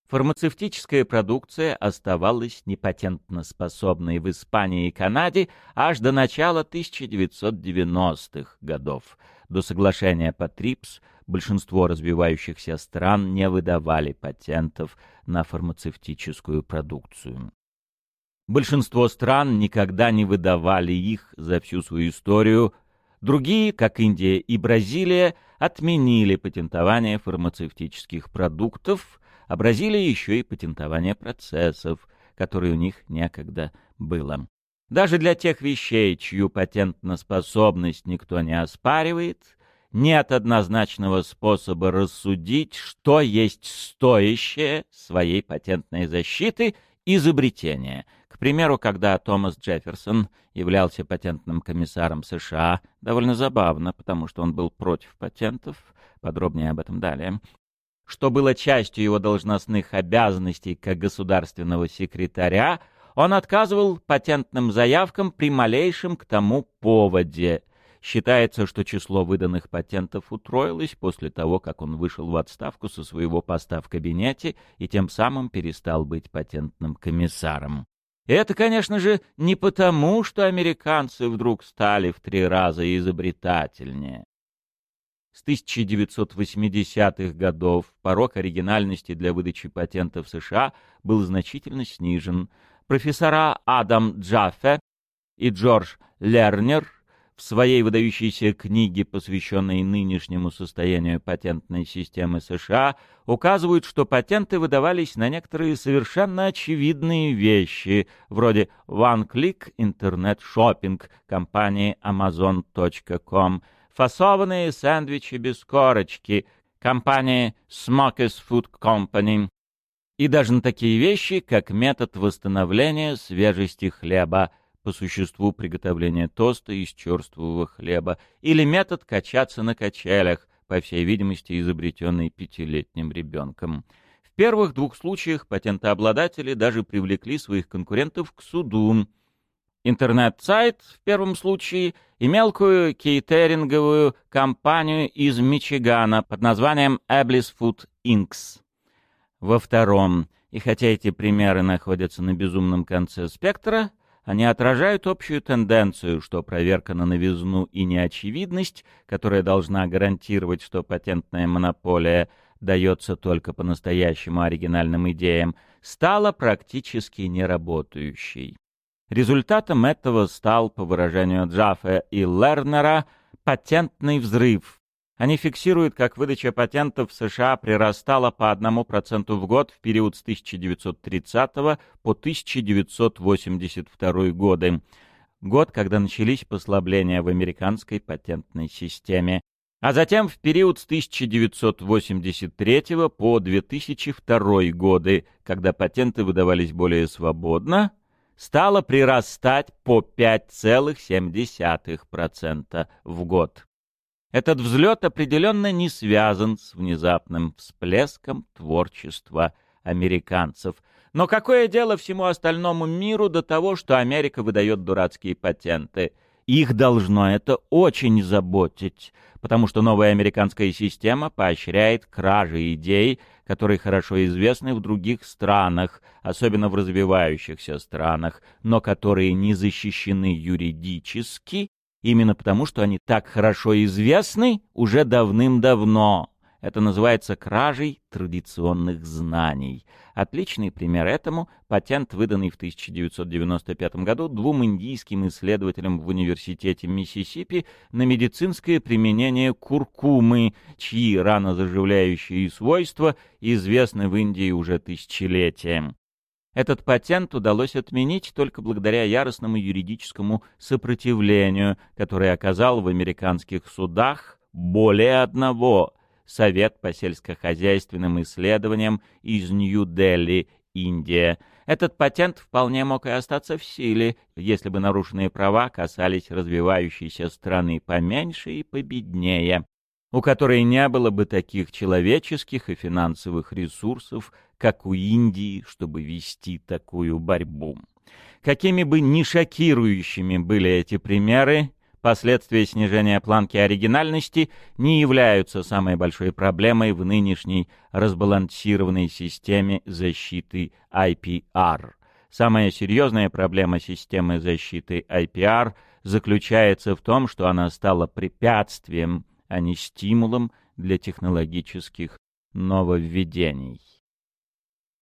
Фармацевтическая продукция оставалась непатентно способной в Испании и Канаде аж до начала 1990-х годов. До соглашения по ТРИПС большинство развивающихся стран не выдавали патентов на фармацевтическую продукцию. Большинство стран никогда не выдавали их за всю свою историю, другие, как Индия и Бразилия, отменили патентование фармацевтических продуктов – а Бразилия еще и патентование процессов, которые у них некогда было. Даже для тех вещей, чью патентноспособность никто не оспаривает, нет однозначного способа рассудить, что есть стоящее своей патентной защиты изобретение. К примеру, когда Томас Джефферсон являлся патентным комиссаром США, довольно забавно, потому что он был против патентов, подробнее об этом далее, что было частью его должностных обязанностей как государственного секретаря, он отказывал патентным заявкам при малейшем к тому поводе. Считается, что число выданных патентов утроилось после того, как он вышел в отставку со своего поста в кабинете и тем самым перестал быть патентным комиссаром. Это, конечно же, не потому, что американцы вдруг стали в три раза изобретательнее. С 1980-х годов порог оригинальности для выдачи патентов США был значительно снижен. Профессора Адам Джаффе и Джордж Лернер в своей выдающейся книге, посвященной нынешнему состоянию патентной системы США, указывают, что патенты выдавались на некоторые совершенно очевидные вещи, вроде One-Click Internet Shopping компании Amazon.com, фасованные сэндвичи без корочки, компании Smokers Food Company, и даже на такие вещи, как метод восстановления свежести хлеба, по существу приготовления тоста из черствого хлеба, или метод качаться на качелях, по всей видимости, изобретенный пятилетним ребенком. В первых двух случаях патентообладатели даже привлекли своих конкурентов к суду, Интернет-сайт в первом случае и мелкую кейтеринговую компанию из Мичигана под названием Ablis Food Inc. Во втором, и хотя эти примеры находятся на безумном конце спектра, они отражают общую тенденцию, что проверка на новизну и неочевидность, которая должна гарантировать, что патентная монополия дается только по настоящему оригинальным идеям, стала практически неработающей. Результатом этого стал, по выражению Джаффе и Лернера, патентный взрыв. Они фиксируют, как выдача патентов в США прирастала по 1% в год в период с 1930 по 1982 годы. Год, когда начались послабления в американской патентной системе. А затем в период с 1983 по 2002 годы, когда патенты выдавались более свободно, стала прирастать по 5,7% в год. Этот взлет определенно не связан с внезапным всплеском творчества американцев. Но какое дело всему остальному миру до того, что Америка выдает дурацкие патенты? Их должно это очень заботить, потому что новая американская система поощряет кражи идей, которые хорошо известны в других странах, особенно в развивающихся странах, но которые не защищены юридически, именно потому что они так хорошо известны уже давным-давно. Это называется кражей традиционных знаний. Отличный пример этому – патент, выданный в 1995 году двум индийским исследователям в Университете Миссисипи на медицинское применение куркумы, чьи ранозаживляющие свойства известны в Индии уже тысячелетия. Этот патент удалось отменить только благодаря яростному юридическому сопротивлению, которое оказал в американских судах более одного – Совет по сельскохозяйственным исследованиям из Нью-Дели, Индия. Этот патент вполне мог и остаться в силе, если бы нарушенные права касались развивающейся страны поменьше и победнее. у которой не было бы таких человеческих и финансовых ресурсов, как у Индии, чтобы вести такую борьбу. Какими бы ни шокирующими были эти примеры, последствия снижения планки оригинальности не являются самой большой проблемой в нынешней разбалансированной системе защиты IPR. Самая серьезная проблема системы защиты IPR заключается в том, что она стала препятствием а не стимулом для технологических нововведений.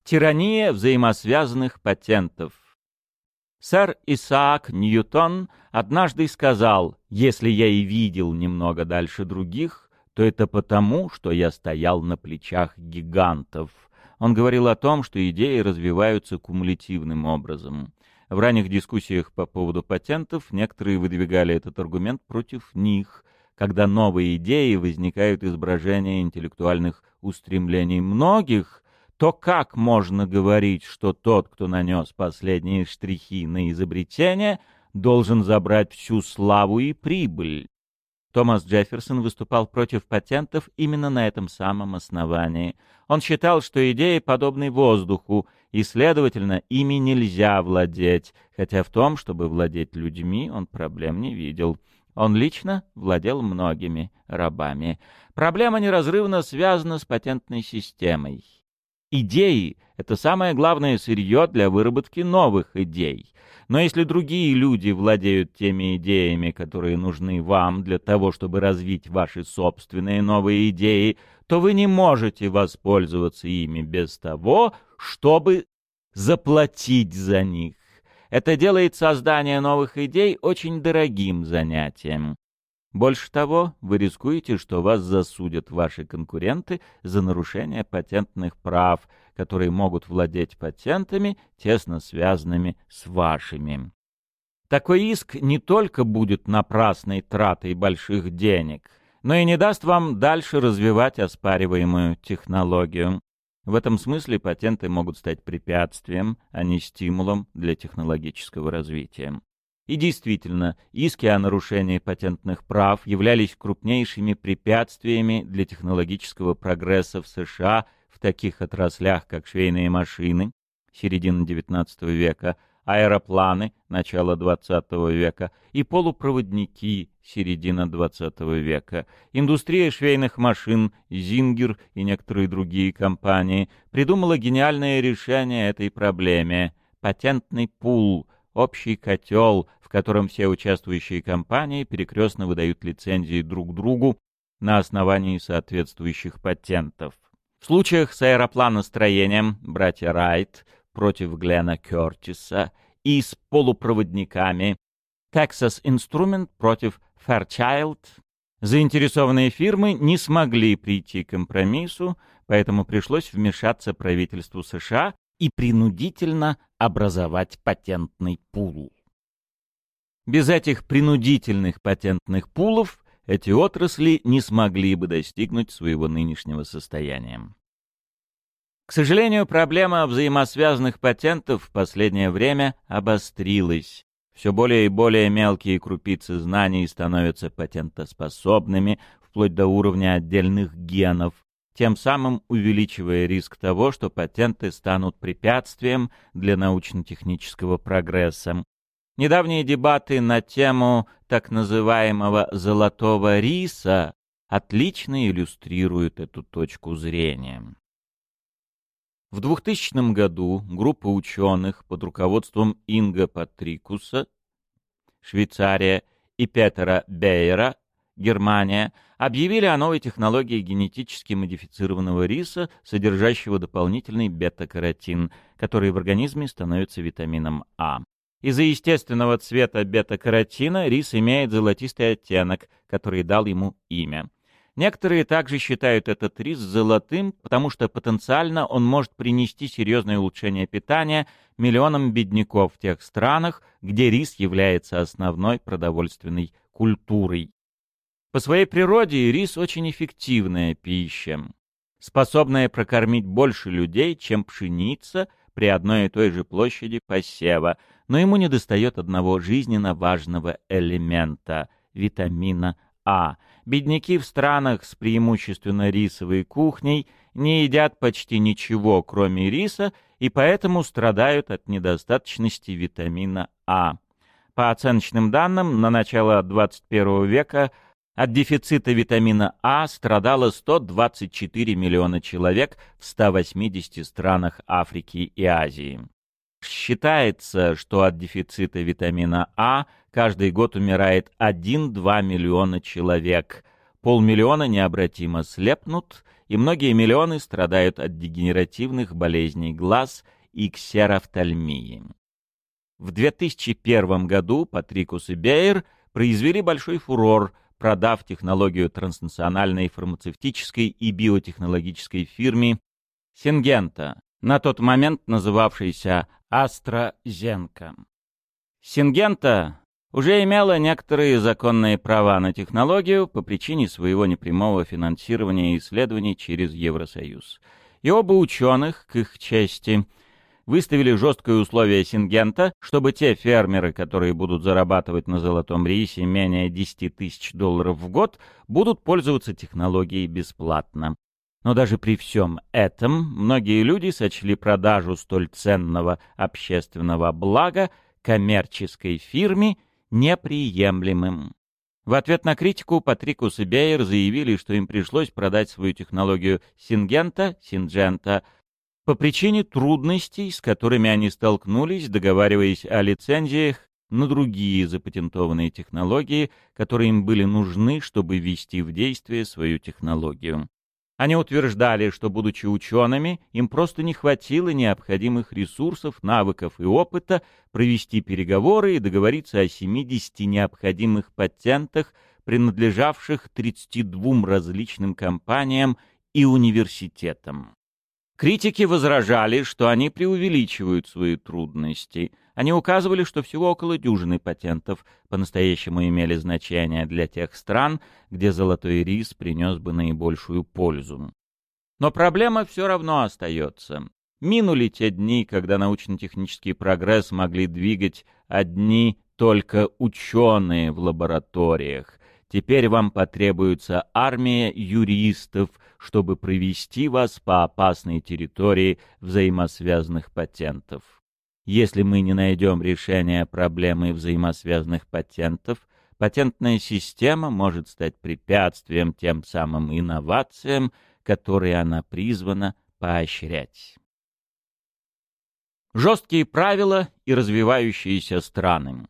Тирания взаимосвязанных патентов. Сэр Исаак Ньютон однажды сказал, «Если я и видел немного дальше других, то это потому, что я стоял на плечах гигантов». Он говорил о том, что идеи развиваются кумулятивным образом. В ранних дискуссиях по поводу патентов некоторые выдвигали этот аргумент против них, когда новые идеи возникают из брожения интеллектуальных устремлений многих, то как можно говорить, что тот, кто нанес последние штрихи на изобретение, должен забрать всю славу и прибыль? Томас Джефферсон выступал против патентов именно на этом самом основании. Он считал, что идеи подобны воздуху, и, следовательно, ими нельзя владеть, хотя в том, чтобы владеть людьми, он проблем не видел. Он лично владел многими рабами. Проблема неразрывно связана с патентной системой. Идеи — это самое главное сырье для выработки новых идей. Но если другие люди владеют теми идеями, которые нужны вам для того, чтобы развить ваши собственные новые идеи, то вы не можете воспользоваться ими без того, чтобы заплатить за них. Это делает создание новых идей очень дорогим занятием. Больше того, вы рискуете, что вас засудят ваши конкуренты за нарушение патентных прав, которые могут владеть патентами, тесно связанными с вашими. Такой иск не только будет напрасной тратой больших денег, но и не даст вам дальше развивать оспариваемую технологию. В этом смысле патенты могут стать препятствием, а не стимулом для технологического развития. И действительно, иски о нарушении патентных прав являлись крупнейшими препятствиями для технологического прогресса в США в таких отраслях, как швейные машины, середина XIX века, аэропланы начала XX века и полупроводники середина XX века. Индустрия швейных машин, Зингер и некоторые другие компании придумала гениальное решение этой проблеме — патентный пул, общий котел, в котором все участвующие компании перекрестно выдают лицензии друг другу на основании соответствующих патентов. В случаях с аэропланостроением братья Райт — против Глена Кертиса и с полупроводниками, Texas Instrument против Fairchild. Заинтересованные фирмы не смогли прийти к компромиссу, поэтому пришлось вмешаться правительству США и принудительно образовать патентный пул. Без этих принудительных патентных пулов эти отрасли не смогли бы достигнуть своего нынешнего состояния. К сожалению, проблема взаимосвязанных патентов в последнее время обострилась. Все более и более мелкие крупицы знаний становятся патентоспособными, вплоть до уровня отдельных генов, тем самым увеличивая риск того, что патенты станут препятствием для научно-технического прогресса. Недавние дебаты на тему так называемого «золотого риса» отлично иллюстрируют эту точку зрения. В 2000 году группа ученых под руководством Инга Патрикуса, Швейцария, и Петера Бейера, Германия, объявили о новой технологии генетически модифицированного риса, содержащего дополнительный бета-каротин, который в организме становится витамином А. Из-за естественного цвета бета-каротина рис имеет золотистый оттенок, который дал ему имя. Некоторые также считают этот рис золотым, потому что потенциально он может принести серьезное улучшение питания миллионам бедняков в тех странах, где рис является основной продовольственной культурой. По своей природе рис очень эффективная пища, способная прокормить больше людей, чем пшеница при одной и той же площади посева, но ему недостает одного жизненно важного элемента – витамина А. Бедняки в странах с преимущественно рисовой кухней не едят почти ничего, кроме риса, и поэтому страдают от недостаточности витамина А. По оценочным данным, на начало 21 века от дефицита витамина А страдало 124 миллиона человек в 180 странах Африки и Азии. Считается, что от дефицита витамина А каждый год умирает 1-2 миллиона человек. Полмиллиона необратимо слепнут, и многие миллионы страдают от дегенеративных болезней глаз и ксерофтальмии. В 2001 году Патрикус и Бейер произвели большой фурор, продав технологию транснациональной фармацевтической и биотехнологической фирме Сингента, на тот момент называвшейся AstraZeneca. Сингента уже имела некоторые законные права на технологию по причине своего непрямого финансирования исследований через Евросоюз. И оба ученых, к их чести, выставили жесткое условие Сингента, чтобы те фермеры, которые будут зарабатывать на золотом рисе менее 10 тысяч долларов в год, будут пользоваться технологией бесплатно. Но даже при всем этом многие люди сочли продажу столь ценного общественного блага коммерческой фирме неприемлемым. В ответ на критику Патрикус и Бейер заявили, что им пришлось продать свою технологию Сингента, Синджента, по причине трудностей, с которыми они столкнулись, договариваясь о лицензиях на другие запатентованные технологии, которые им были нужны, чтобы ввести в действие свою технологию. Они утверждали, что, будучи учеными, им просто не хватило необходимых ресурсов, навыков и опыта провести переговоры и договориться о 70 необходимых патентах, принадлежавших 32 различным компаниям и университетам. Критики возражали, что они преувеличивают свои трудности. Они указывали, что всего около дюжины патентов по-настоящему имели значение для тех стран, где золотой рис принес бы наибольшую пользу. Но проблема все равно остается. Минули те дни, когда научно-технический прогресс могли двигать одни только ученые в лабораториях, Теперь вам потребуется армия юристов, чтобы провести вас по опасной территории взаимосвязанных патентов. Если мы не найдем решения проблемы взаимосвязанных патентов, патентная система может стать препятствием тем самым инновациям, которые она призвана поощрять. Жесткие правила и развивающиеся страны.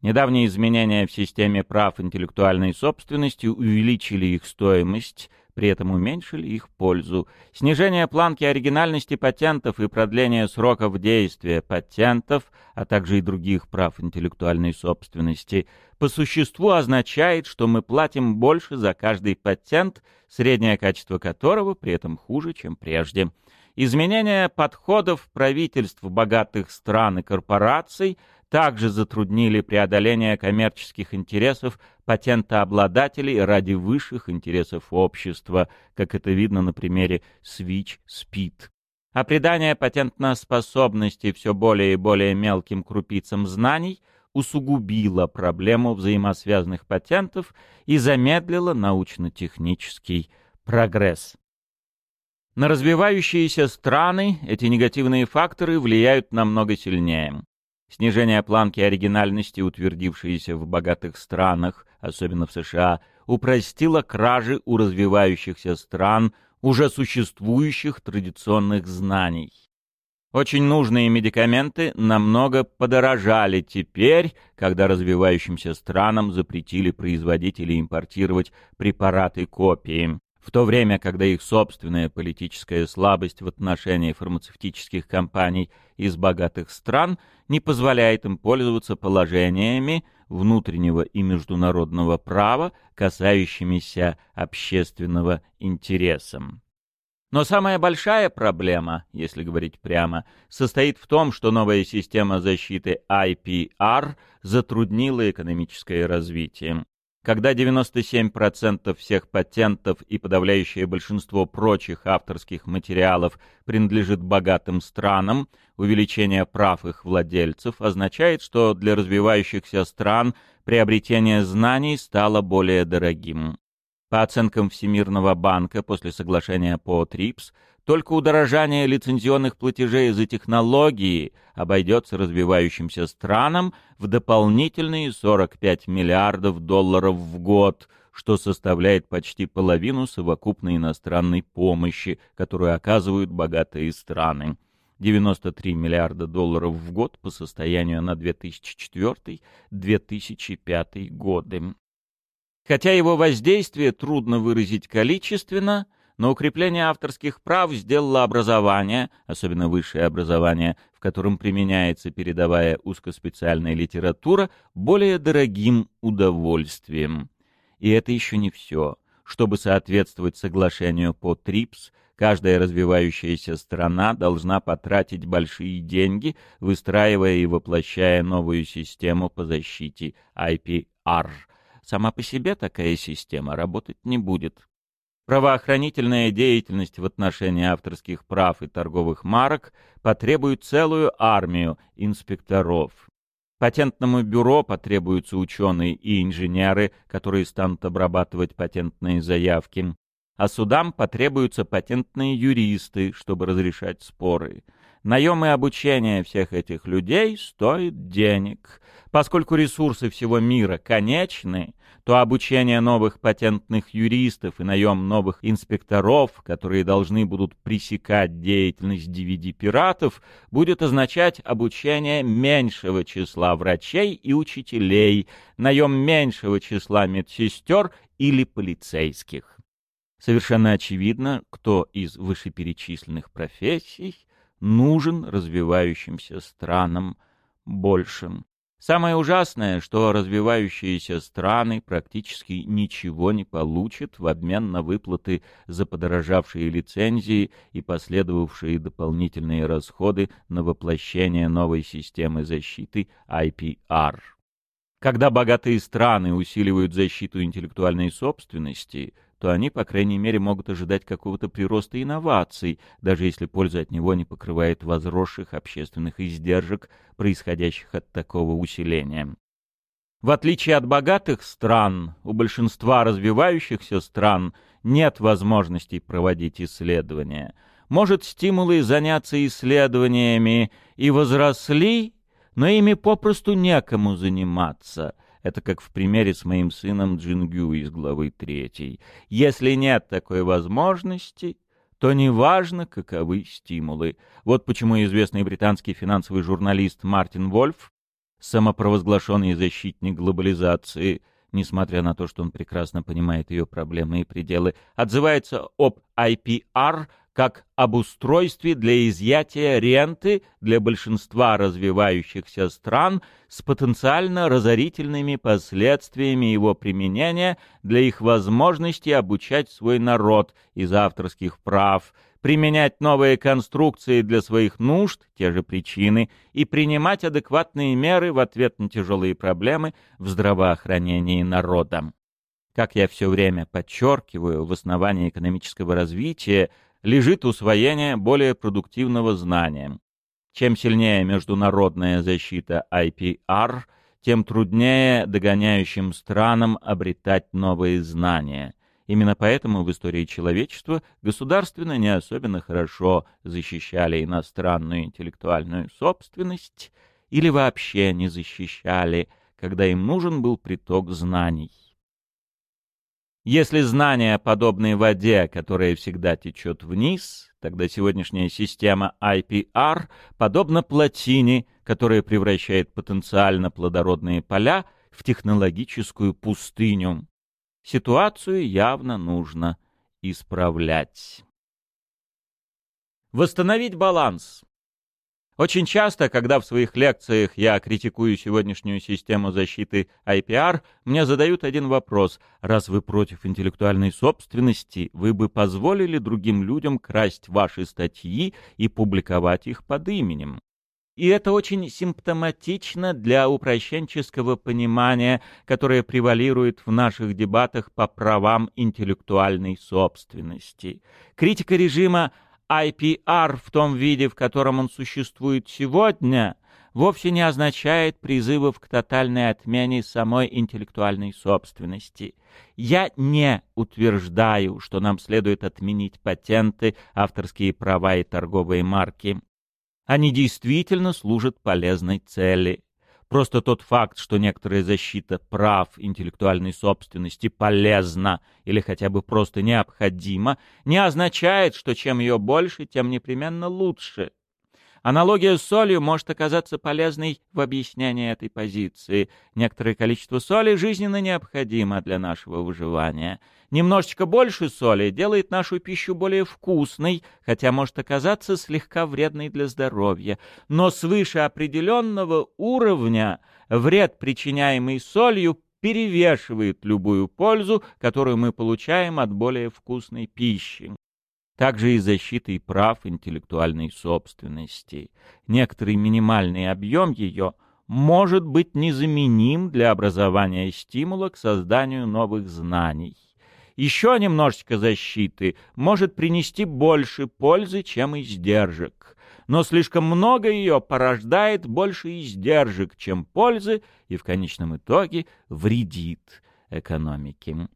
Недавние изменения в системе прав интеллектуальной собственности увеличили их стоимость, при этом уменьшили их пользу. Снижение планки оригинальности патентов и продление сроков действия патентов, а также и других прав интеллектуальной собственности, по существу означает, что мы платим больше за каждый патент, среднее качество которого при этом хуже, чем прежде. Изменение подходов правительств богатых стран и корпораций – также затруднили преодоление коммерческих интересов патентообладателей ради высших интересов общества, как это видно на примере Switch-Speed. А придание патентноспособности все более и более мелким крупицам знаний усугубило проблему взаимосвязанных патентов и замедлило научно-технический прогресс. На развивающиеся страны эти негативные факторы влияют намного сильнее. Снижение планки оригинальности, утвердившееся в богатых странах, особенно в США, упростило кражи у развивающихся стран уже существующих традиционных знаний. Очень нужные медикаменты намного подорожали теперь, когда развивающимся странам запретили производить или импортировать препараты копии в то время, когда их собственная политическая слабость в отношении фармацевтических компаний из богатых стран не позволяет им пользоваться положениями внутреннего и международного права, касающимися общественного интереса. Но самая большая проблема, если говорить прямо, состоит в том, что новая система защиты IPR затруднила экономическое развитие. Когда 97% всех патентов и подавляющее большинство прочих авторских материалов принадлежит богатым странам, увеличение прав их владельцев означает, что для развивающихся стран приобретение знаний стало более дорогим. По оценкам Всемирного банка после соглашения по ТРИПС, только удорожание лицензионных платежей за технологии обойдется развивающимся странам в дополнительные 45 миллиардов долларов в год, что составляет почти половину совокупной иностранной помощи, которую оказывают богатые страны. 93 миллиарда долларов в год по состоянию на 2004-2005 годы. Хотя его воздействие трудно выразить количественно – но укрепление авторских прав сделало образование, особенно высшее образование, в котором применяется передовая узкоспециальная литература, более дорогим удовольствием. И это еще не все. Чтобы соответствовать соглашению по ТРИПС, каждая развивающаяся страна должна потратить большие деньги, выстраивая и воплощая новую систему по защите IPR. Сама по себе такая система работать не будет. Правоохранительная деятельность в отношении авторских прав и торговых марок потребует целую армию инспекторов. Патентному бюро потребуются ученые и инженеры, которые станут обрабатывать патентные заявки. А судам потребуются патентные юристы, чтобы разрешать споры. Наем и обучение всех этих людей стоит денег. Поскольку ресурсы всего мира конечны, то обучение новых патентных юристов и наем новых инспекторов, которые должны будут пресекать деятельность DVD-пиратов, будет означать обучение меньшего числа врачей и учителей, наем меньшего числа медсестер или полицейских. Совершенно очевидно, кто из вышеперечисленных профессий нужен развивающимся странам большим. Самое ужасное, что развивающиеся страны практически ничего не получат в обмен на выплаты за подорожавшие лицензии и последовавшие дополнительные расходы на воплощение новой системы защиты IPR. Когда богатые страны усиливают защиту интеллектуальной собственности – то они, по крайней мере, могут ожидать какого-то прироста инноваций, даже если польза от него не покрывает возросших общественных издержек, происходящих от такого усиления. В отличие от богатых стран, у большинства развивающихся стран нет возможностей проводить исследования. Может, стимулы заняться исследованиями и возросли, но ими попросту некому заниматься – это как в примере с моим сыном Джингю из главы третьей. Если нет такой возможности, то неважно, каковы стимулы. Вот почему известный британский финансовый журналист Мартин Вольф, самопровозглашенный защитник глобализации, несмотря на то, что он прекрасно понимает ее проблемы и пределы, отзывается об IPR как об устройстве для изъятия ренты для большинства развивающихся стран с потенциально разорительными последствиями его применения для их возможности обучать свой народ из авторских прав, применять новые конструкции для своих нужд, те же причины, и принимать адекватные меры в ответ на тяжелые проблемы в здравоохранении народа. Как я все время подчеркиваю, в основании экономического развития лежит усвоение более продуктивного знания. Чем сильнее международная защита IPR, тем труднее догоняющим странам обретать новые знания. Именно поэтому в истории человечества государственно не особенно хорошо защищали иностранную интеллектуальную собственность или вообще не защищали, когда им нужен был приток знаний. Если знания подобны воде, которая всегда течет вниз, тогда сегодняшняя система IPR подобна плотине, которая превращает потенциально плодородные поля в технологическую пустыню. Ситуацию явно нужно исправлять. Восстановить баланс. Очень часто, когда в своих лекциях я критикую сегодняшнюю систему защиты IPR, мне задают один вопрос. Раз вы против интеллектуальной собственности, вы бы позволили другим людям красть ваши статьи и публиковать их под именем? И это очень симптоматично для упрощенческого понимания, которое превалирует в наших дебатах по правам интеллектуальной собственности. Критика режима IPR в том виде, в котором он существует сегодня, вовсе не означает призывов к тотальной отмене самой интеллектуальной собственности. Я не утверждаю, что нам следует отменить патенты, авторские права и торговые марки. Они действительно служат полезной цели. Просто тот факт, что некоторая защита прав интеллектуальной собственности полезна или хотя бы просто необходима, не означает, что чем ее больше, тем непременно лучше. Аналогия с солью может оказаться полезной в объяснении этой позиции. Некоторое количество соли жизненно необходимо для нашего выживания. Немножечко больше соли делает нашу пищу более вкусной, хотя может оказаться слегка вредной для здоровья. Но свыше определенного уровня вред, причиняемый солью, перевешивает любую пользу, которую мы получаем от более вкусной пищи также и защитой прав интеллектуальной собственности. Некоторый минимальный объем ее может быть незаменим для образования стимула к созданию новых знаний. Еще немножечко защиты может принести больше пользы, чем издержек. Но слишком много ее порождает больше издержек, чем пользы, и в конечном итоге вредит экономике.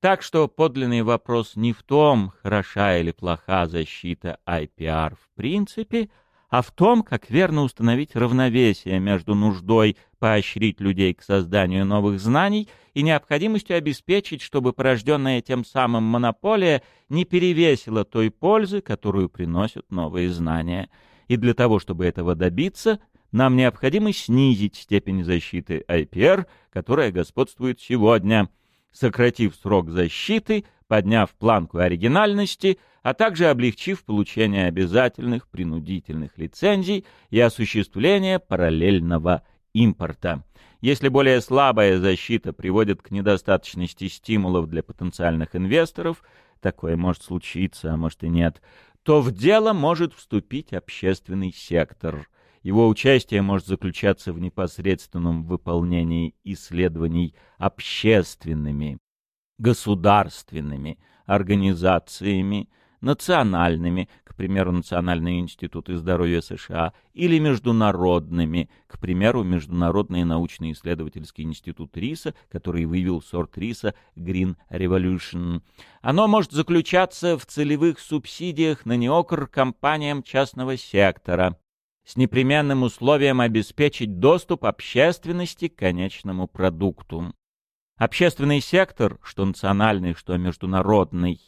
Так что подлинный вопрос не в том, хороша или плоха защита IPR в принципе, а в том, как верно установить равновесие между нуждой поощрить людей к созданию новых знаний и необходимостью обеспечить, чтобы порожденная тем самым монополия не перевесила той пользы, которую приносят новые знания. И для того, чтобы этого добиться, нам необходимо снизить степень защиты IPR, которая господствует сегодня – сократив срок защиты, подняв планку оригинальности, а также облегчив получение обязательных принудительных лицензий и осуществление параллельного импорта. Если более слабая защита приводит к недостаточности стимулов для потенциальных инвесторов, такое может случиться, а может и нет, то в дело может вступить общественный сектор – его участие может заключаться в непосредственном выполнении исследований общественными, государственными организациями, национальными, к примеру, Национальные институты здоровья США, или международными, к примеру, Международный научно-исследовательский институт риса, который вывел сорт риса Green Revolution. Оно может заключаться в целевых субсидиях на неокр компаниям частного сектора, с непременным условием обеспечить доступ общественности к конечному продукту. Общественный сектор, что национальный, что международный,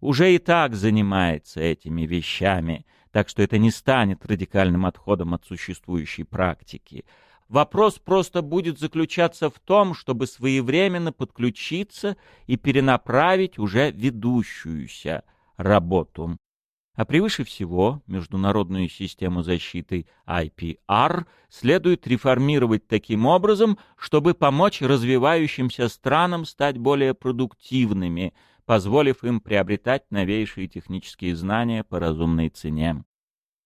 уже и так занимается этими вещами, так что это не станет радикальным отходом от существующей практики. Вопрос просто будет заключаться в том, чтобы своевременно подключиться и перенаправить уже ведущуюся работу а превыше всего международную систему защиты IPR следует реформировать таким образом, чтобы помочь развивающимся странам стать более продуктивными, позволив им приобретать новейшие технические знания по разумной цене.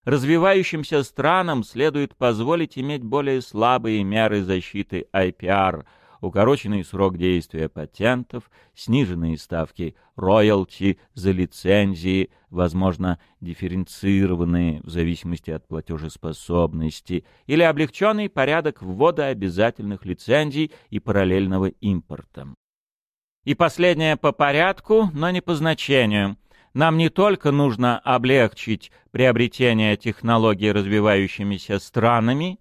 Развивающимся странам следует позволить иметь более слабые меры защиты IPR – укороченный срок действия патентов, сниженные ставки роялти за лицензии, возможно, дифференцированные в зависимости от платежеспособности, или облегченный порядок ввода обязательных лицензий и параллельного импорта. И последнее по порядку, но не по значению. Нам не только нужно облегчить приобретение технологий развивающимися странами,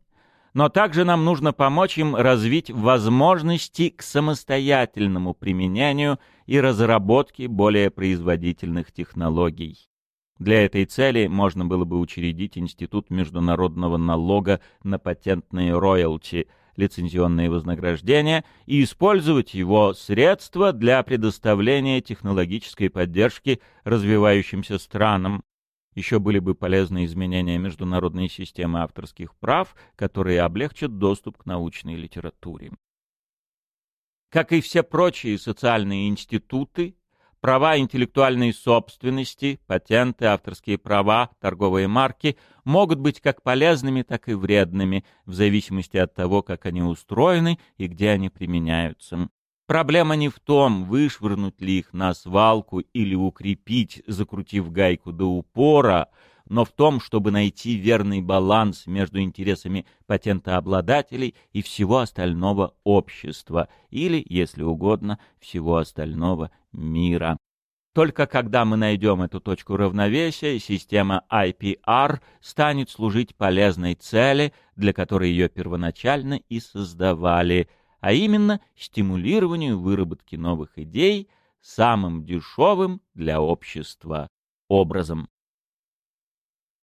но также нам нужно помочь им развить возможности к самостоятельному применению и разработке более производительных технологий. Для этой цели можно было бы учредить Институт международного налога на патентные роялти, лицензионные вознаграждения и использовать его средства для предоставления технологической поддержки развивающимся странам, еще были бы полезны изменения международной системы авторских прав, которые облегчат доступ к научной литературе. Как и все прочие социальные институты, Права интеллектуальной собственности, патенты, авторские права, торговые марки могут быть как полезными, так и вредными, в зависимости от того, как они устроены и где они применяются. Проблема не в том, вышвырнуть ли их на свалку или укрепить, закрутив гайку до упора, но в том, чтобы найти верный баланс между интересами патентообладателей и всего остального общества, или, если угодно, всего остального мира. Только когда мы найдем эту точку равновесия, система IPR станет служить полезной цели, для которой ее первоначально и создавали, а именно стимулированию выработки новых идей самым дешевым для общества образом.